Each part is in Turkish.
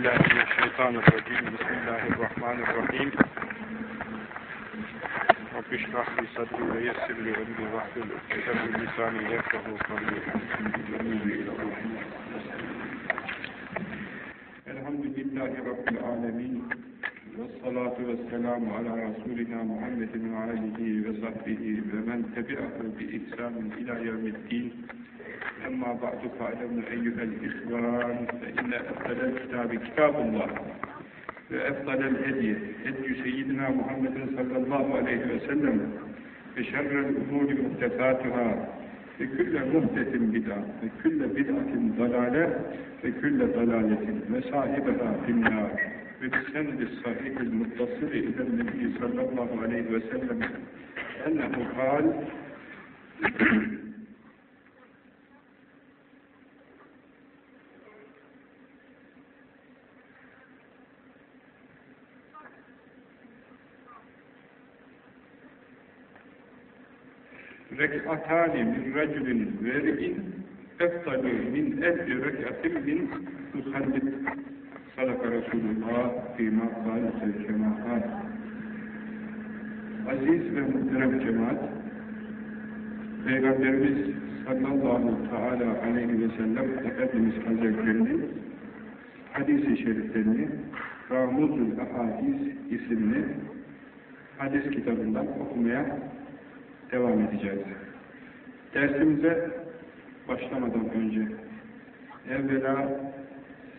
بالله من الشيطان الرجيم بسم الله الرحمن الرحيم رب اشرح لي صدري ويسر لي امري واحلل عقدة من لساني يفقهوا قولي الحمد لله رب العالمين والصلاة والسلام على رسولنا محمد وآله وصحبه ومن تبعه بإحسان إلى يوم الدين أما بعد فاعلموا أيها الإخوان فإن أفضل الكتاب كتاب الله. وأفضل الهدي هدي سيدنا محمد صلى الله عليه وسلم وشر الأمور محدثاتها وكل محدث بدعة وكل بدعة ضلالة وكل ضلالة وصاحبها في النار. وبالسند الصحيح المتصل إلى النبي صلى الله عليه وسلم أنه قال rek'atani min raculin veri'in eftalu min elfi rek'atin min musallit. Sadaka Resulullah fîmâ kâlese cemâhâd aziz ve muhterem cemaat Peygamberimiz sallallahu teala aleyhi ve sellem Efendimiz Hazretlerinin hadis-i şeriflerini Ramuzul Ahadis isimli hadis kitabından okumaya devam edeceğiz. Dersimize başlamadan önce evvela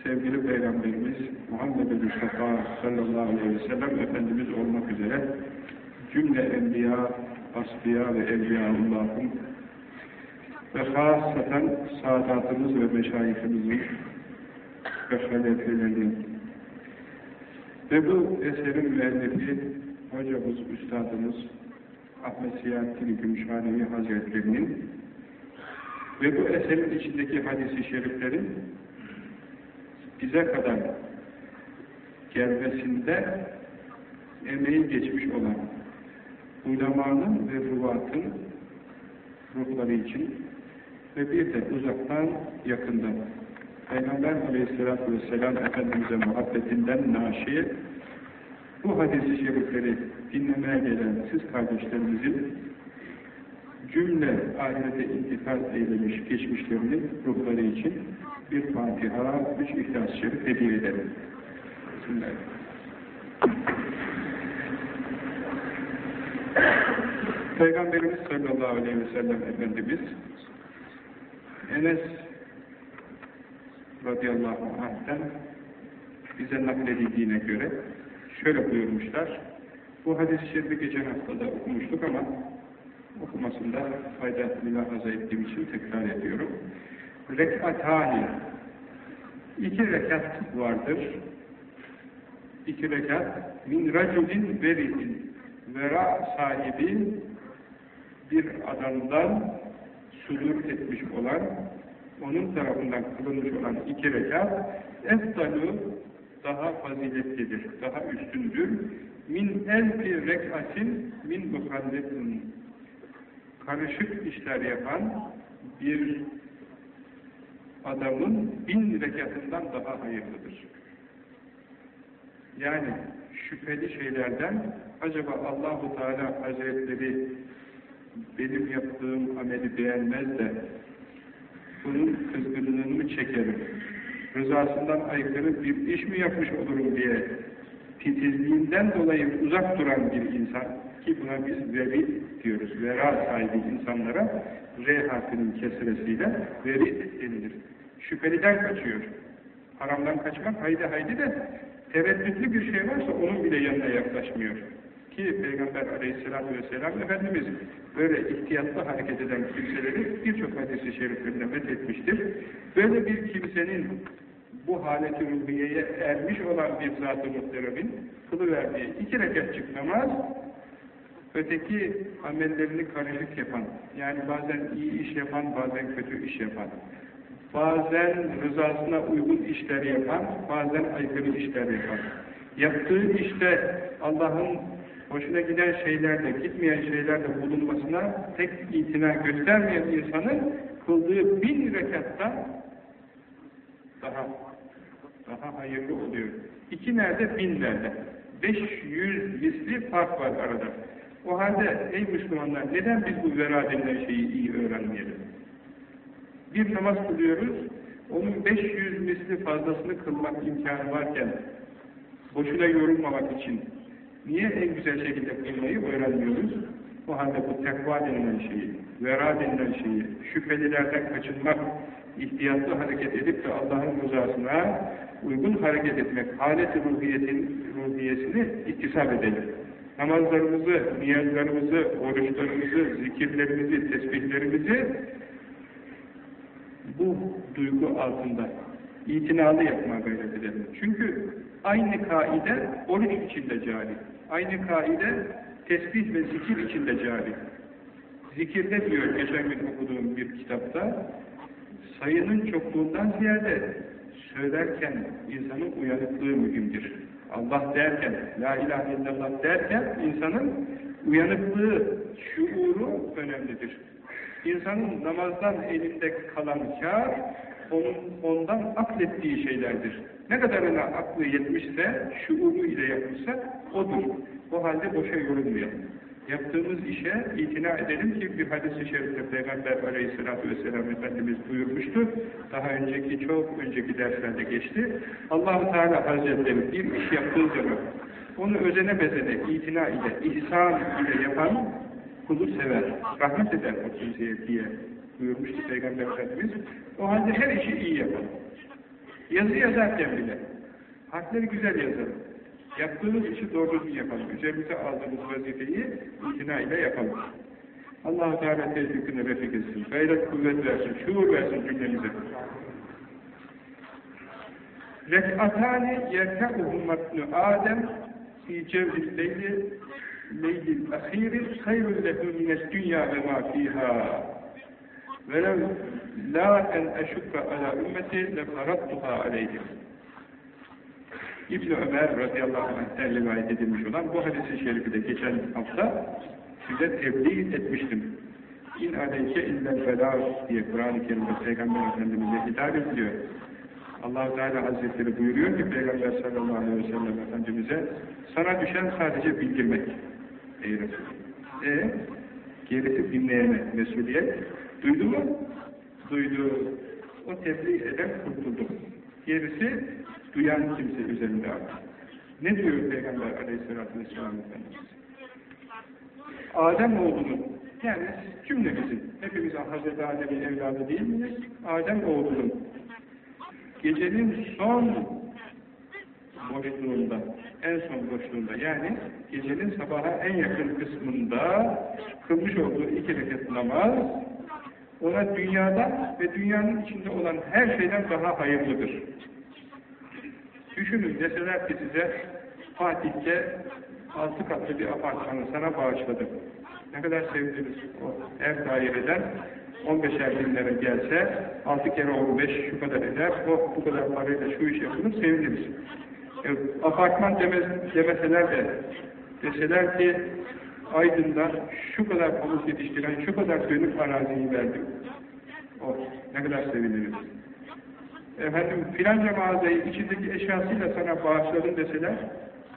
sevgili Peygamberimiz Muhammed Mustafa sallallahu aleyhi ve sellem Efendimiz olmak üzere cümle enbiya, asbiya ve evliyaullahın ve hasaten saadatımız ve meşayihimizin ve halefelerinin ve bu eserin müellifi hocamız, üstadımız Ahmet Siyahattin Gümüşhanevi Hazretlerinin ve bu eserin içindeki hadisi şeriflerin bize kadar gelmesinde emeği geçmiş olan ulemanın ve ruvatın ruhları için ve bir de uzaktan yakından Peygamber Aleyhisselatü Vesselam Efendimiz'e muhabbetinden naşi bu hadis-i şerifleri dinlemeye gelen siz kardeşlerimizin cümle ahirete intikal eylemiş geçmişlerinin ruhları için bir Fatiha, üç İhlas-ı Şerif hediye edelim. Peygamberimiz sallallahu aleyhi ve sellem Efendimiz Enes radıyallahu anh'ten bize nakledildiğine göre şöyle buyurmuşlar. Bu hadis-i şerifi geçen haftada okumuştuk ama okumasında fayda mülahaza ettiğim için tekrar ediyorum. Rek'atani iki rekat vardır. İki rekat min raculin veri'in vera sahibi bir adamdan sudur etmiş olan onun tarafından kılınmış olan iki rekat eftalu daha faziletlidir, daha üstündür. Min elfi rek'atin min muhalletin karışık işler yapan bir adamın bin rekatından daha hayırlıdır. Yani şüpheli şeylerden acaba Allahu Teala Hazretleri benim yaptığım ameli beğenmez de bunun kızgınlığını mı çekerim? Rızasından aykırı bir iş mi yapmış olurum diye titizliğinden dolayı uzak duran bir insan ki buna biz veri diyoruz. Vera sahibi insanlara R harfinin kesresiyle veri denilir. Şüpheliden kaçıyor. Haramdan kaçmak haydi haydi de tereddütlü bir şey varsa onun bile yanına yaklaşmıyor. Ki Peygamber aleyhissalatü vesselam Efendimiz böyle ihtiyatlı hareket eden kimseleri birçok hadis-i şeriflerinde methetmiştir. Böyle bir kimsenin bu haleti ermiş olan bir zat-ı muhteremin kılıverdiği iki rekatçık namaz öteki amellerini karışık yapan yani bazen iyi iş yapan bazen kötü iş yapan bazen rızasına uygun işler yapan bazen aykırı işler yapan. Yaptığı işte Allah'ın hoşuna giden şeylerde, gitmeyen şeylerde bulunmasına tek itina göstermeyen insanın kıldığı bin rekatta daha daha hayırlı oluyor. İki nerede? Bin nerede? 500 misli fark var arada. O halde ey Müslümanlar neden biz bu vera denilen şeyi iyi öğrenmeyelim? Bir namaz kılıyoruz, onun 500 misli fazlasını kılmak imkanı varken boşuna yorulmamak için niye en güzel şekilde kılmayı öğrenmiyoruz? O halde bu tekva denilen şeyi, vera denilen şeyi, şüphelilerden kaçınmak, ihtiyatlı hareket edip de Allah'ın rızasına uygun hareket etmek, halet-i ruhiyetin, ruhiyesini iktisap edelim. Namazlarımızı, niyazlarımızı, oruçlarımızı, zikirlerimizi, tesbihlerimizi bu duygu altında itinalı yapmaya gayret edelim. Çünkü aynı kaide oruç içinde cari. Aynı kaide tesbih ve zikir içinde cari. Zikirde diyor geçen gün okuduğum bir kitapta sayının çokluğundan ziyade söylerken insanın uyanıklığı mühimdir. Allah derken, La ilahe illallah derken insanın uyanıklığı, şuuru önemlidir. İnsanın namazdan elinde kalan kar, onun, ondan aklettiği şeylerdir. Ne kadarına aklı yetmişse, şuuru ile yapmışsa odur. O halde boşa yorulmayalım. Yaptığımız işe itina edelim ki bir hadis-i şerifte Peygamber aleyhissalatü vesselam Efendimiz buyurmuştu. Daha önceki, çok önceki derslerde geçti. allah Teala Hazretleri bir iş yaptığı onu özene bezene, itina ile, ihsan ile yapan kulu sever, rahmet eder o kimseye diye buyurmuştu Peygamber Efendimiz. O halde her işi iyi yapalım. Yazı yazarken bile harfleri güzel yazalım. Yaptığımız işi doğru düzgün yapalım. Üzerimize aldığımız vazifeyi itina ile yapalım. Allah-u Teala tevfikini refik etsin. Gayret kuvvet versin, şuur versin cümlemize. Rek'atani yerka'uhu matnu Adem fi cevhil leyli leylil ahiri hayrun lehu mines dünya ve ma fiha velev la en eşukka ala ümmeti le farattuha aleyhim İbn Ömer radıyallahu anh'ten rivayet edilmiş olan bu hadisi şerifi de geçen hafta size tebliğ etmiştim. İn aleyke illel felâh diye Kur'an-ı Kerim'de Peygamber Efendimiz'e hitap ediliyor. allah Teala Hazretleri buyuruyor ki Peygamber sallallahu aleyhi ve sellem Efendimiz'e sana düşen sadece bildirmek. Ey Resul. E, gerisi dinleyene mesuliyet. Duydu mu? Duydu. O tebliğ eden kurtuldu. Gerisi duyan kimse üzerinde artık. Ne diyor Peygamber aleyhissalatü vesselam Efendimiz? Adem oğlunun, yani cümlemizin, hepimiz Hazreti Adem'in evladı değil miyiz? Adem oğlunun gecenin son boşluğunda, en son boşluğunda yani gecenin sabaha en yakın kısmında kılmış olduğu iki rekat namaz ona dünyadan ve dünyanın içinde olan her şeyden daha hayırlıdır. Düşünün deseler ki size Fatih'te altı katlı bir apartmanı sana bağışladım. Ne kadar sevdiniz o ev daireden 15'er bin lira gelse 6 kere 15 şu kadar eder. O bu kadar parayla şu iş yapılır seviniriz. E, apartman demez, demeseler de deseler ki Aydın'da şu kadar pamuk yetiştiren şu kadar dönük araziyi verdim. O ne kadar seviniriz efendim filanca mağazayı içindeki eşyasıyla sana bağışladım deseler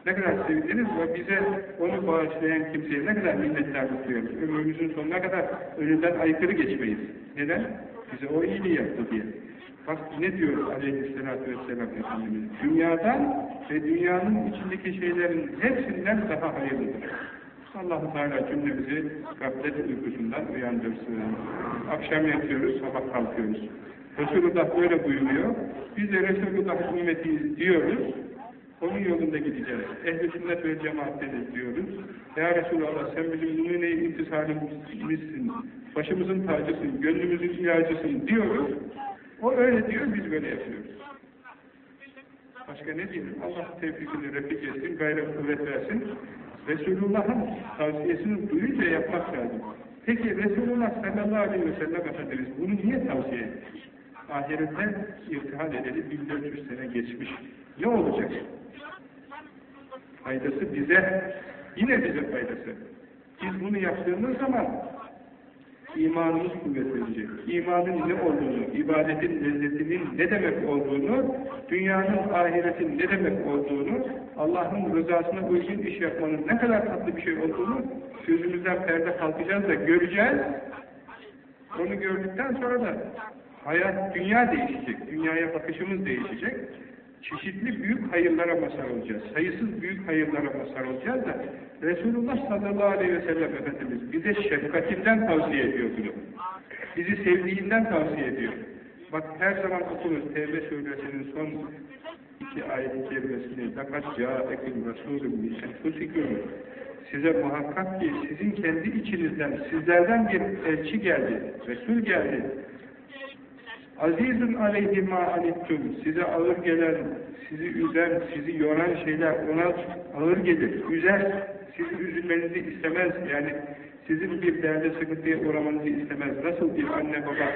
ne kadar sevindiniz ve bize onu bağışlayan kimseye ne kadar minnettarlık duyuyoruz. Ömrümüzün sonuna kadar önünden aykırı geçmeyiz. Neden? Bize o iyiliği yaptı diye. Bak ne diyor aleyhissalatü vesselam Efendimiz? Dünyadan ve dünyanın içindeki şeylerin hepsinden daha hayırlıdır. allah Teala cümlemizi gaflet uykusundan uyandırsın. Akşam yatıyoruz, sabah kalkıyoruz. Resulullah böyle buyuruyor. Biz de Resulullah ümmetiyiz diyoruz. Onun yolunda gideceğiz. Ehl-i sünnet ve cemaatleriz diyoruz. Ya Resulallah sen bizim numune-i imtisalimizsin. Başımızın tacısın, gönlümüzün ilacısın diyoruz. O öyle diyor, biz böyle yapıyoruz. Başka ne diyelim? Allah tevfikini refik etsin, gayret kuvvet versin. Resulullah'ın tavsiyesini duyunca yapmak lazım. Peki Resulullah sallallahu aleyhi ve sellem Efendimiz bunu niye tavsiye etti? Ahirette irtihal edeli 1400 sene geçmiş. Ne olacak? Faydası bize, yine bize faydası. Biz bunu yaptığımız zaman imanımız kuvvetlenecek. İmanın ne olduğunu, ibadetin lezzetinin ne demek olduğunu, dünyanın, ahiretin ne demek olduğunu, Allah'ın rızasına uygun iş yapmanın ne kadar tatlı bir şey olduğunu gözümüzden perde kalkacağız da göreceğiz. Onu gördükten sonra da hayat, dünya değişecek, dünyaya bakışımız değişecek. Çeşitli büyük hayırlara mazhar olacağız. Sayısız büyük hayırlara mazhar olacağız da Resulullah sallallahu aleyhi ve sellem Efendimiz bize şefkatinden tavsiye ediyor bunu. Bizi sevdiğinden tavsiye ediyor. Bak her zaman okuruz Tevbe suresinin son iki ayet-i kerimesini لَقَدْ جَاءَكُمْ رَسُولٌ مِنْ اَنْفُسِكُمْ Size muhakkak ki sizin kendi içinizden, sizlerden bir elçi geldi, Resul geldi. Azizun aleyhi ma anittum. Size ağır gelen, sizi üzen, sizi yoran şeyler ona ağır gelir, üzer. Sizin üzülmenizi istemez. Yani sizin bir derde sıkıntıya uğramanızı istemez. Nasıl bir anne baba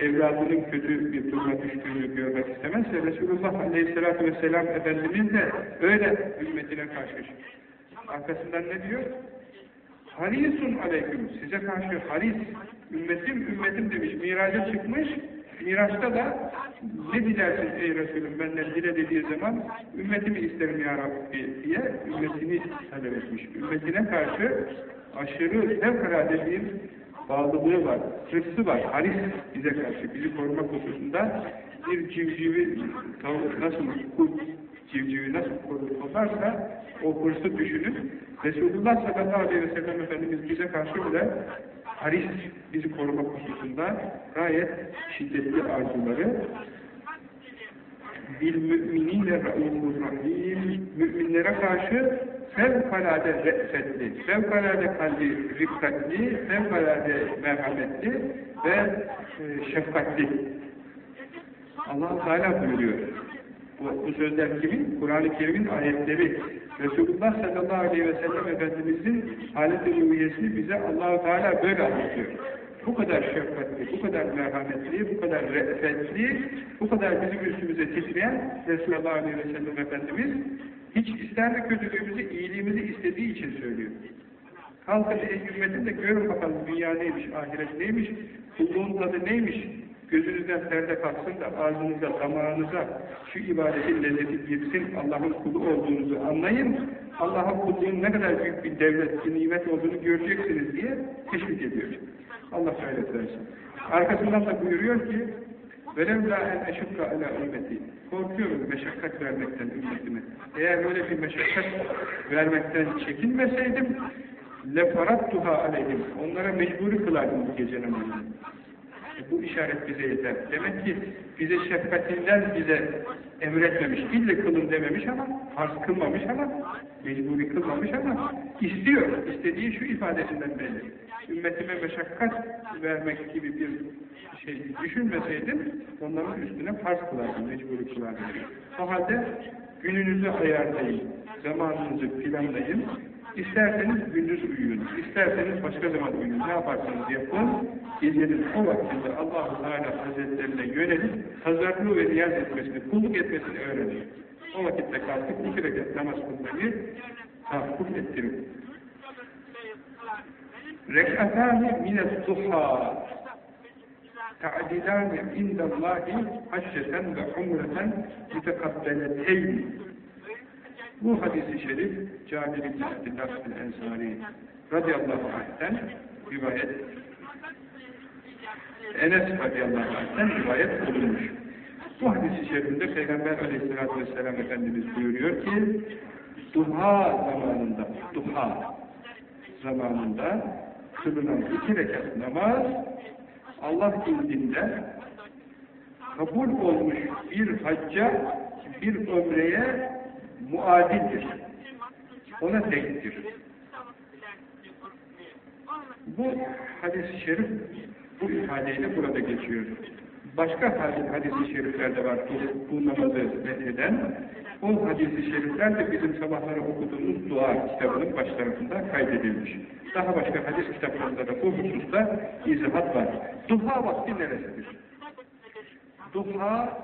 evladının kötü bir duruma düştüğünü görmek istemezse Resulullah Aleyhisselatü Vesselam Efendimiz de öyle ümmetine karşı. Arkasından ne diyor? Harisun aleyküm. Size karşı haris. Ümmetim ümmetim demiş. Miraca çıkmış. Miraçta da ne dilersin ey Resulüm benden dile dediği zaman ümmetimi isterim ya Rabbi diye ümmetini talep etmiş. Ümmetine karşı aşırı fevkalade bir bağlılığı var, hırsı var, haris bize karşı, bizi koruma hususunda bir civcivi tavuk nasıl civcivi nasıl korurlarsa o hırsı düşünün. Resulullah sallallahu aleyhi ve sellem Efendimiz bize karşı bile haris bizi koruma hususunda gayet şiddetli arzuları bil müminine raufur rahim müminlere karşı fevkalade re'fetli, fevkalade kalbi rikkatli, fevkalade merhametli ve e, şefkatli. allah Teala buyuruyor. Bu, bu sözler kimin? Kur'an-ı Kerim'in ayetleri. Resulullah sallallahu aleyhi ve sellem Efendimiz'in halet-i ruhiyesini bize allah Teala böyle anlatıyor. Bu kadar şefkatli, bu kadar merhametli, bu kadar re'fetli, bu kadar bizim üstümüze titreyen Resulullah aleyhi ve sellem Efendimiz hiç ister mi kötülüğümüzü, iyiliğimizi istediği için söylüyor. Kalkın ey ümmetin de görün bakalım dünya neymiş, ahiret neymiş, kulluğun tadı neymiş, gözünüzden perde kalksın da ağzınıza, damağınıza şu ibadetin lezzeti girsin, Allah'ın kulu olduğunuzu anlayın, Allah'ın kulluğun ne kadar büyük bir devlet, bir nimet olduğunu göreceksiniz diye teşvik ediyor. Allah hayret versin. Arkasından da buyuruyor ki وَلَوْلَا اَنْ اَشُكَّ عَلَى ümmeti Korkuyorum meşakkat vermekten ümmetime. Eğer böyle bir meşakkat vermekten çekinmeseydim لَفَرَدْتُهَا aleyhim Onlara mecburi kılardım bu gece namazını. Bu işaret bize yeter. Demek ki bize şefkatinden bize emretmemiş, ille kılın dememiş ama, farz kılmamış ama, mecburi kılmamış ama istiyor. İstediği şu ifadesinden belli. Ümmetime meşakkat vermek gibi bir şey düşünmeseydim, onların üstüne farz kılardım, mecburi kılardım. O halde gününüzü ayarlayın, zamanınızı planlayın, İsterseniz gündüz uyuyun, isterseniz başka zaman uyuyun. Ne yaparsanız yapın, gecenin o vaktinde Allah-u Teala Hazretlerine yönelip tazarru ve niyaz etmesini, kulluk etmesini öğrenin. O vakitte kalkıp iki rekat namaz kılmayı tahakkuk ettirin. Rek'atâni minet duhâ ta'dilâni indallâhi hacceten ve umreten mütekabbeleteyni bu hadisi şerif Cabir İbn Abdillah bin Ensari radıyallahu anh'ten rivayet Enes radıyallahu anh'ten rivayet olunmuş. Bu hadisi şerifinde Peygamber aleyhissalatü vesselam Efendimiz buyuruyor ki duha zamanında duha zamanında kılınan iki rekat namaz Allah indinde kabul olmuş bir hacca bir ömreye muadildir. Ona denktir. Bu hadis-i şerif bu ifadeyle burada geçiyor. Başka hadis-i şeriflerde var bu, bu namazı eden. O hadis-i şerifler de bizim sabahları okuduğumuz dua kitabının baş tarafında kaydedilmiş. Daha başka hadis kitaplarında da bu hususta izahat var. Duha vakti neresidir? Duha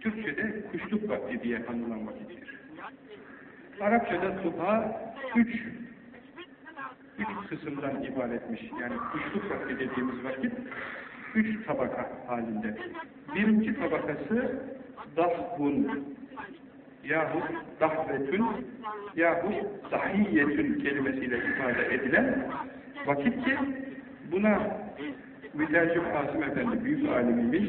Türkçe'de kuşluk vakti diye anılan vakittir. Arapçada duha üç üç kısımdan ibaretmiş. Yani kuşluk vakti dediğimiz vakit üç tabaka halinde. Birinci tabakası dahvun yahut dahvetün yahut dahiyyetün kelimesiyle ifade edilen vakit ki buna mütercim Asım Efendi büyük alimimiz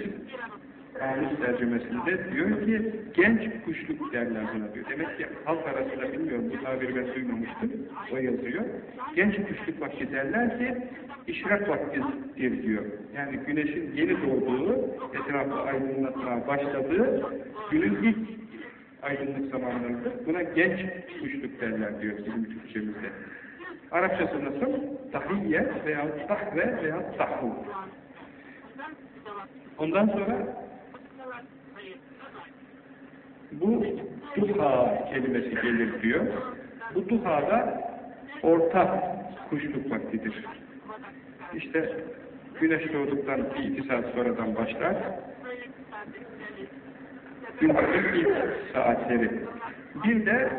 Amus tercümesinde diyor ki genç kuşluk derler buna diyor. Demek ki halk arasında bilmiyorum bu tabiri ben duymamıştım. O yazıyor. Genç kuşluk vakti derler ki işrak vaktidir diyor. Yani güneşin yeni doğduğu, etrafı aydınlatmaya başladığı günün ilk aydınlık zamanlarıdır. Buna genç kuşluk derler diyor bizim Türkçemizde. Arapçası nasıl? Tahiyye veya tahve veya tahvu. Ondan sonra bu duha kelimesi gelir diyor. Bu duha da orta kuşluk vaktidir. İşte güneş doğduktan bir iki saat sonradan başlar. Günlerin ilk saatleri. Bir de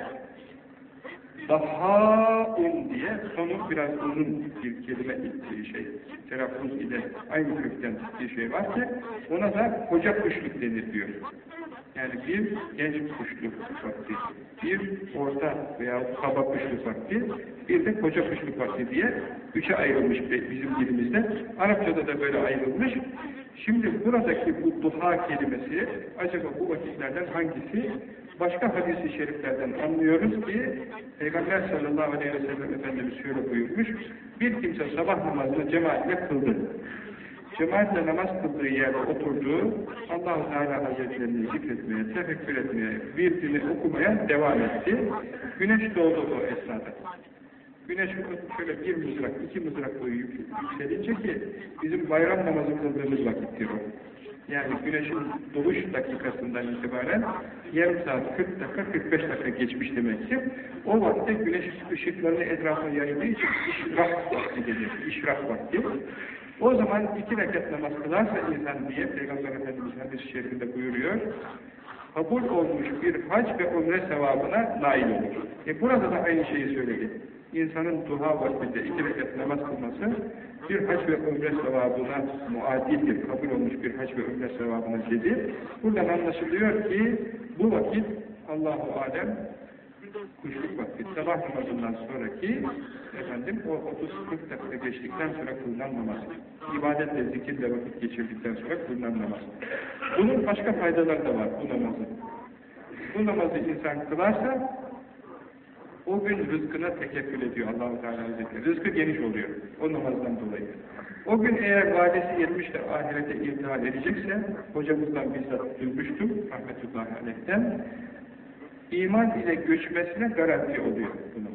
Dahaun diye sonu biraz uzun bir kelime bir şey, telaffuz ile aynı kökten bir şey var ki ona da koca kuşluk denir diyor. Yani bir genç kuşluk vakti, bir orta veya kaba kuşluk vakti, bir de koca kuşluk vakti diye üçe ayrılmış bizim dilimizde. Arapçada da böyle ayrılmış. Şimdi buradaki bu duha kelimesi acaba bu vakitlerden hangisi? Başka hadis-i şeriflerden anlıyoruz ki Peygamber sallallahu aleyhi ve sellem Efendimiz şöyle buyurmuş. Bir kimse sabah namazını cemaatle kıldı. Cemaatle namaz kıldığı yerde oturduğu Allah-u Teala Hazretlerini zikretmeye, tefekkür etmeye, bir dini okumaya devam etti. Güneş doğdu o esnada. Güneş şöyle bir mızrak, iki mızrak boyu yükselince ki bizim bayram namazı kıldığımız vakittir o. Yani güneşin doğuş dakikasından itibaren yarım saat, 40 dakika, 45 dakika geçmiş demektir. O vakti güneş ışıklarını etrafa yayıldığı için işrak vakti denir. İşrak vakti. O zaman iki rekat namaz kılarsa insan diye Peygamber Efendimiz hadis-i şerifinde buyuruyor. Kabul olmuş bir hac ve umre sevabına nail olur. E burada da aynı şeyi söyledi. İnsanın duha vaktinde iki rekat namaz kılması bir hac ve umre sevabına muadildir. Kabul olmuş bir hac ve umre sevabına dedi. Buradan anlaşılıyor ki bu vakit Allahu Alem kuşluk vakti, sabah namazından sonraki efendim o 30-40 dakika geçtikten sonra kılınan namaz. İbadetle, zikirle vakit geçirdikten sonra kılınan namaz. Bunun başka faydaları da var bu namazın. Bu namazı insan kılarsa o gün rızkına tekeffül ediyor Allah-u Teala Hazretleri. Rızkı geniş oluyor o namazdan dolayı. O gün eğer vadesi yetmiş de ahirete irtihal edecekse, hocamızdan bizzat duymuştum, rahmetullahi aleyhten, iman ile göçmesine garanti oluyor bunun.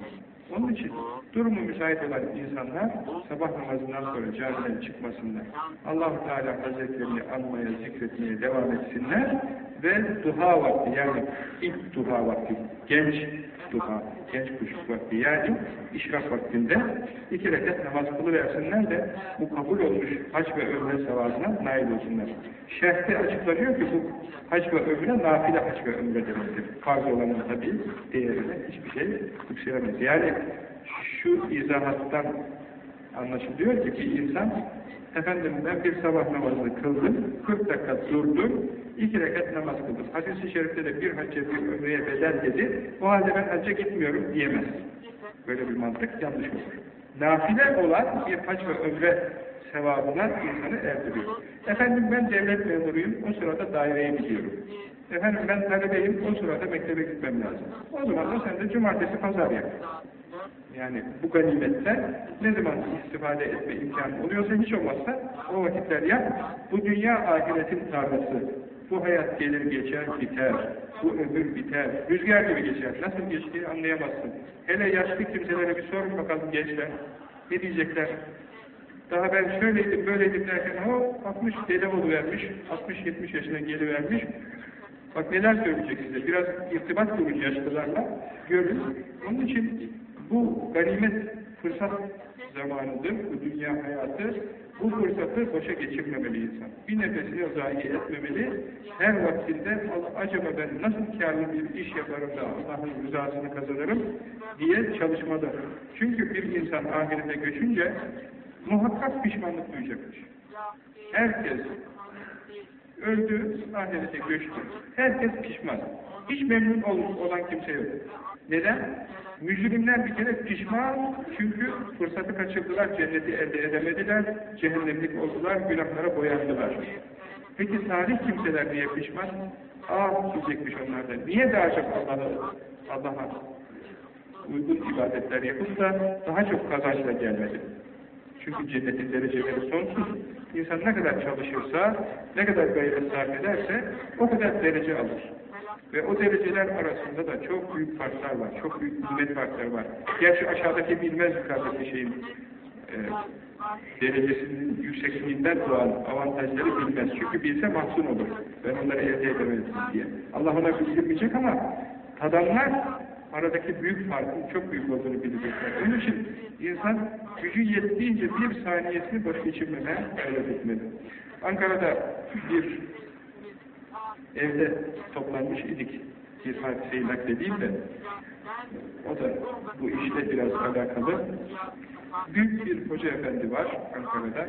Onun için durumu müsait olan insanlar sabah namazından sonra camiden çıkmasınlar. allah Teala Hazretlerini anmaya, zikretmeye devam etsinler ve duha vakti yani ilk duha vakti, genç duha, genç kuşluk vakti yani işrak vaktinde iki rekat namaz kılıversinler de bu kabul olmuş hac ve ömre sevabına nail olsunlar. Şerhte açıklanıyor ki bu hac ve ömre nafile hac ve ömre demektir. Farz olanın tabi değerine hiçbir şey yükselemez. Yani şu izahattan anlaşılıyor ki bir insan efendim ben bir sabah namazını kıldım, 40 dakika durdum, iki rekat namaz kıldım. Hadis-i şerifte de bir hacca bir ömreye bedel dedi, o halde ben hacca gitmiyorum diyemez. Böyle bir mantık yanlış olur. Nafile olan bir hac ve ömre sevabına insanı erdiriyor. Efendim ben devlet memuruyum, o sırada daireye gidiyorum. Efendim ben talebeyim, o sırada mektebe gitmem lazım. O zaman da sen de cumartesi pazar yap. Yani bu ganimetten ne zaman istifade etme imkanı oluyorsa hiç olmazsa o vakitler yap. Bu dünya ahiretin tarlası. Bu hayat gelir geçer biter. Bu ömür biter. Rüzgar gibi geçer. Nasıl geçtiğini anlayamazsın. Hele yaşlı kimselere bir sorun bakalım gençler. Ne diyecekler? Daha ben şöyleydim böyleydim derken o 60 dede vermiş, 60-70 yaşına gelivermiş. Bak neler söyleyecek size. Biraz irtibat kurun yaşlılarla. Görün. Onun için bu ganimet fırsat zamanıdır. Bu dünya hayatı Bu fırsatı boşa geçirmemeli insan. Bir nefesini zayi etmemeli. Her vaktinde acaba ben nasıl karlı bir iş yaparım da Allah'ın rızasını kazanırım diye çalışmalı. Çünkü bir insan ahirete göçünce muhakkak pişmanlık duyacakmış. Herkes öldü, ahirete göçtü. Herkes pişman. Hiç memnun olan kimse yok. Neden? Mücrimler bir kere pişman çünkü fırsatı kaçırdılar, cenneti elde edemediler, cehennemlik oldular, günahlara boyandılar. Peki salih kimseler niye pişman? Ah diyecekmiş onlardan. Niye daha çok Allah'a Allah'a uygun ibadetler yapıp da daha çok kazançla gelmedi? Çünkü cennetin dereceleri sonsuz. İnsan ne kadar çalışırsa, ne kadar gayret sarf ederse o kadar derece alır. Ve o dereceler arasında da çok büyük farklar var. Çok büyük nimet farkları var. Gerçi aşağıdaki bilmez yukarıdaki şeyin e, derecesinin yüksekliğinden doğan avantajları bilmez. Çünkü bilse mahzun olur. Ben onları elde edemezdim diye. Allah ona bildirmeyecek ama tadanlar aradaki büyük farkın çok büyük olduğunu bilecekler. Onun için insan gücü yettiğince bir saniyesini boş geçirmemeye gayret etmeli. Ankara'da bir evde toplanmış idik. Bir hadiseyi nakledeyim de o da bu işle biraz alakalı. Büyük bir hoca efendi var Ankara'da.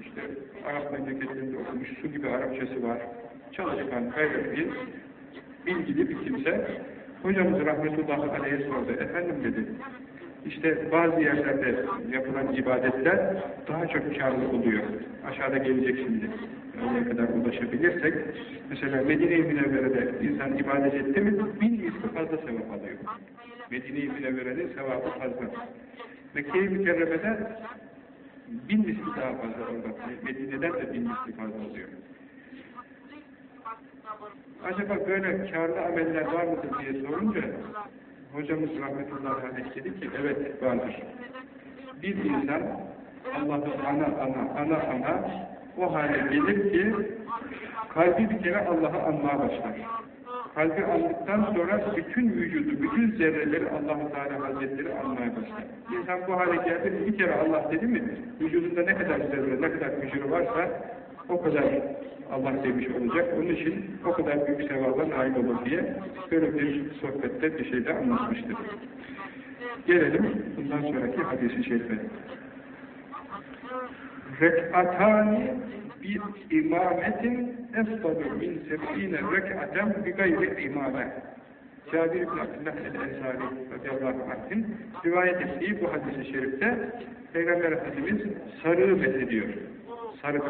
İşte Arap memleketlerinde okumuş, su gibi Arapçası var. Çalışkan, gayretli, bilgili bir kimse. Hocamız rahmetullahi aleyhe sordu. Efendim dedi, işte bazı yerlerde yapılan ibadetler daha çok karlı oluyor. Aşağıda gelecek şimdi. Oraya kadar ulaşabilirsek, mesela Medine-i Münevvere'de insan ibadet etti mi, bin misli fazla sevap alıyor. Medine-i Münevvere'nin sevabı fazla. Mekke-i Mükerreme'de bin misli daha fazla orada. Medine'den de bin misli fazla oluyor. Acaba böyle karlı ameller var mıdır diye sorunca hocamız rahmetullahi aleyh dedi ki evet vardır. Bir insan Allah'ı ana ana ana ana o hale gelir ki kalbi bir kere Allah'ı anmaya başlar. Kalbi aldıktan sonra bütün vücudu, bütün zerreleri allah Teala Hazretleri anmaya başlar. İnsan bu hale geldi bir kere Allah dedi mi, vücudunda ne kadar zerre, ne kadar vücudu varsa o kadar Allah demiş olacak. Onun için o kadar büyük sevaba nail olur diye böyle bir sohbette bir şeyde anlatmıştır. Gelelim bundan sonraki hadisi şerife. Rek'atani bir imametin eftalı min seb'ine rek'aten bi gayri imame. Cabir ibn Abdullah el-Ensari radıyallahu anh'in rivayet ettiği bu hadis-i şerifte Peygamber Efendimiz sarığı methediyor. Sarık.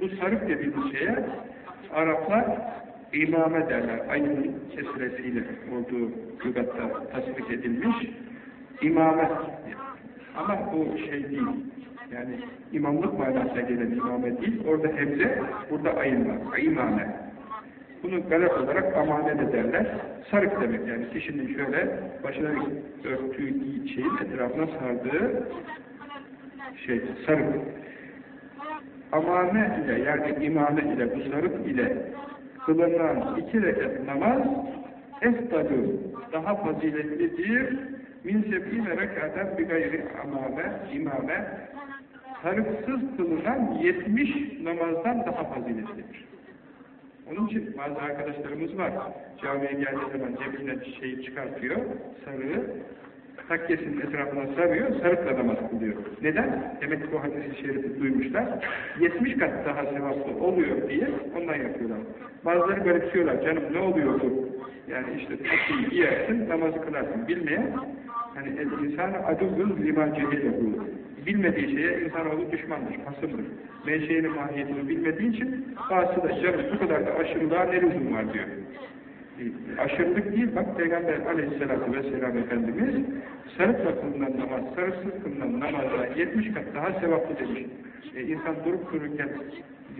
Bu sarık dediğimiz şeye Araplar imame derler. Aynı kesresiyle olduğu lügatta tasdik edilmiş imame. Ama bu şey değil. Yani imamlık manasına gelen imame değil. Orada hemze, burada ayın var. İmame. Bunu galep olarak amane de derler. Sarık demek yani kişinin şöyle başına örtüğü şeyin etrafına sardığı şey, sarık. Amame ile yani imame ile bu sarık ile kılınan iki rekat namaz eftalü daha faziletlidir min sebine rekaten bir gayri amame, imame sarıksız kılınan 70 namazdan daha faziletlidir. Onun için bazı arkadaşlarımız var. Camiye geldiği zaman cebinden şeyi çıkartıyor, sarığı, takkesinin etrafına sarıyor, sarıkla namaz kılıyor. Neden? Demek ki bu hadisi şerifi duymuşlar. 70 kat daha sevaplı oluyor diye ondan yapıyorlar. Bazıları garipsiyorlar. Canım ne oluyor bu? Yani işte takkiyi giyersin, namazı kılarsın. Bilmeyen, hani insan aduvun liman cehilehu. Bilmediği şeye insanoğlu düşmandır, hasımdır. Menşeinin mahiyetini bilmediği için bazısı da canım bu kadar da aşırılığa ne lüzum var diyor. Aşırılık değil, bak Peygamber aleyhissalatü vesselam Efendimiz sarıkla kılınan namaz, sarısız kılınan namaza 70 kat daha sevaplı demiş. E, insan durup dururken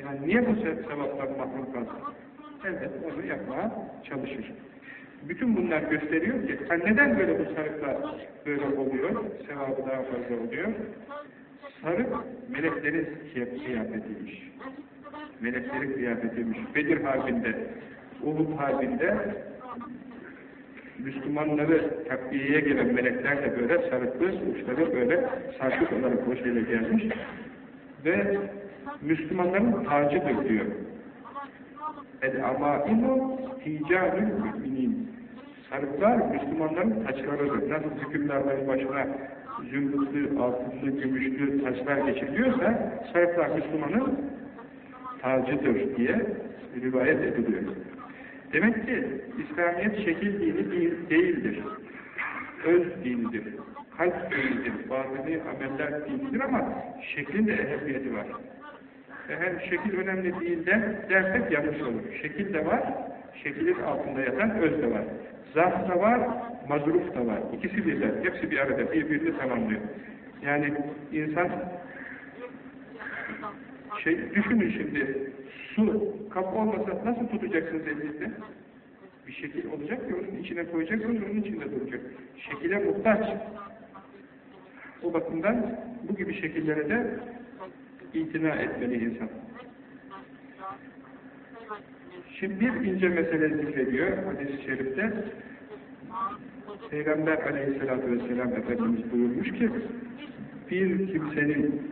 yani niye bu sevaptan mahrum kalsın? Evet, onu yapmaya çalışır. Bütün bunlar gösteriyor ki, ha neden böyle bu sarıklar böyle oluyor, sevabı daha fazla oluyor? Sarık, meleklerin kıyafetiymiş. Meleklerin kıyafetiymiş. Bedir Harbi'nde, Uhud Harbi'nde Müslümanları takviyeye gelen melekler de böyle sarıklı, uçları böyle sarkık olarak o şeyle gelmiş. ve Müslümanların tacıdır diyor. El amaimu ticalül müminin. Sarıklar Müslümanların taçlarıdır. Nasıl hükümdarların başına zümrütlü, altınlı, gümüşlü taçlar geçiriyorsa sarıklar Müslümanın tacıdır diye rivayet ediliyor. Demek ki İslamiyet şekil dini değil, değildir. Öz dinidir. Kalp dinidir. Bazı ameller dinidir ama şeklin de ehemmiyeti var. Efendim şekil önemli değil de dersek yanlış olur. Şekil de var, şekilin altında yatan öz de var. Zat da var, mazruf da var. İkisi birden, hepsi bir arada birbirini tamamlıyor. Yani insan şey düşünün şimdi su kap olmasa nasıl tutacaksınız elinizde? Bir şekil olacak ki onun içine koyacaksınız onun içinde duracak. Şekile muhtaç. O bakımdan bu gibi şekillere de itina etmeli insan. Şimdi bir ince mesele zikrediyor hadis-i şerifte. Peygamber aleyhissalatü vesselam Efendimiz buyurmuş ki bir kimsenin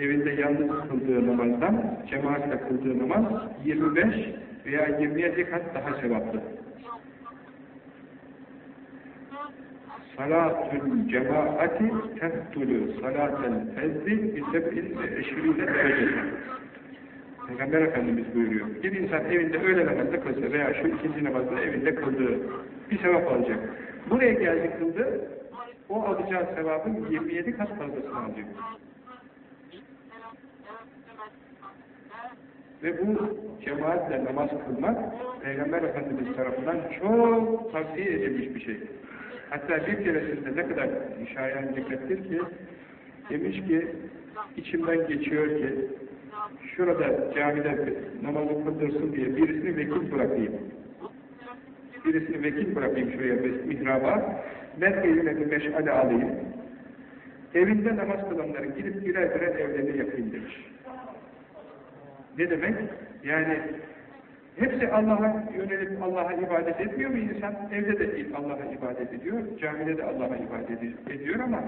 evinde yalnız kıldığı namazdan cemaatle kıldığı namaz 25 veya 27 kat daha sevaplı. Salatül cemaati tehtulü salatel fezzi biseb'in ve eşrine derecesi. Peygamber Efendimiz buyuruyor. Bir insan evinde öğle namazda kılsa veya şu ikinci namazda evinde kıldığı bir sevap alacak. Buraya geldi kıldı, o alacağı sevabın 27 kat fazlasını alacak. Ve bu cemaatle namaz kılmak Peygamber Efendimiz tarafından çok tavsiye edilmiş bir şey. Hatta bir keresinde ne kadar şayan dikkattir ki demiş ki içimden geçiyor ki şurada camide namazı kıldırsın diye birisini vekil bırakayım. Birisini vekil bırakayım şuraya mihraba. Elime bir meşale alayım. Evinde namaz kılanların gidip birer birer evlerini yapayım demiş. Ne demek? Yani hepsi Allah'a yönelip Allah'a ibadet etmiyor mu insan? Evde de Allah'a ibadet ediyor, camide de Allah'a ibadet ediyor ama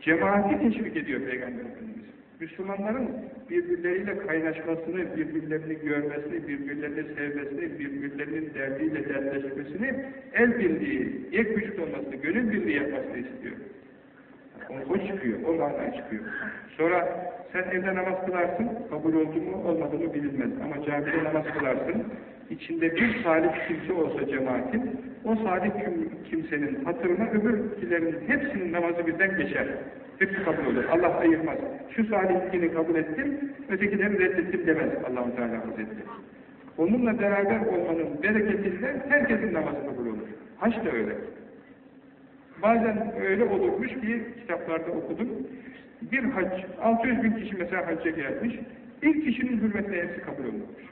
cemaati teşvik ediyor Peygamber Efendimiz. Müslümanların birbirleriyle kaynaşmasını, birbirlerini görmesini, birbirlerini sevmesini, birbirlerinin derdiyle dertleşmesini, el birliği, yek vücut olmasını, gönül birliği yapmasını istiyor. O, o çıkıyor, o mana çıkıyor. Sonra sen evde namaz kılarsın, kabul oldu mu olmadı mı bilinmez. Ama camide namaz kılarsın, içinde bir salih kimse olsa cemaatin, o salih kimsenin hatırına öbürkilerin hepsinin namazı birden geçer. Hepsi kabul olur. Allah ayırmaz. Şu salihliğini kabul ettim, ötekileri reddettim demez allah Teala Hazretleri. Onunla beraber olmanın bereketiyle herkesin namazı kabul olur. Haç da öyle. Bazen öyle olurmuş ki kitaplarda okudum. Bir hac, 600 bin kişi mesela hacca gelmiş. İlk kişinin hürmetine hepsi kabul olunmuş.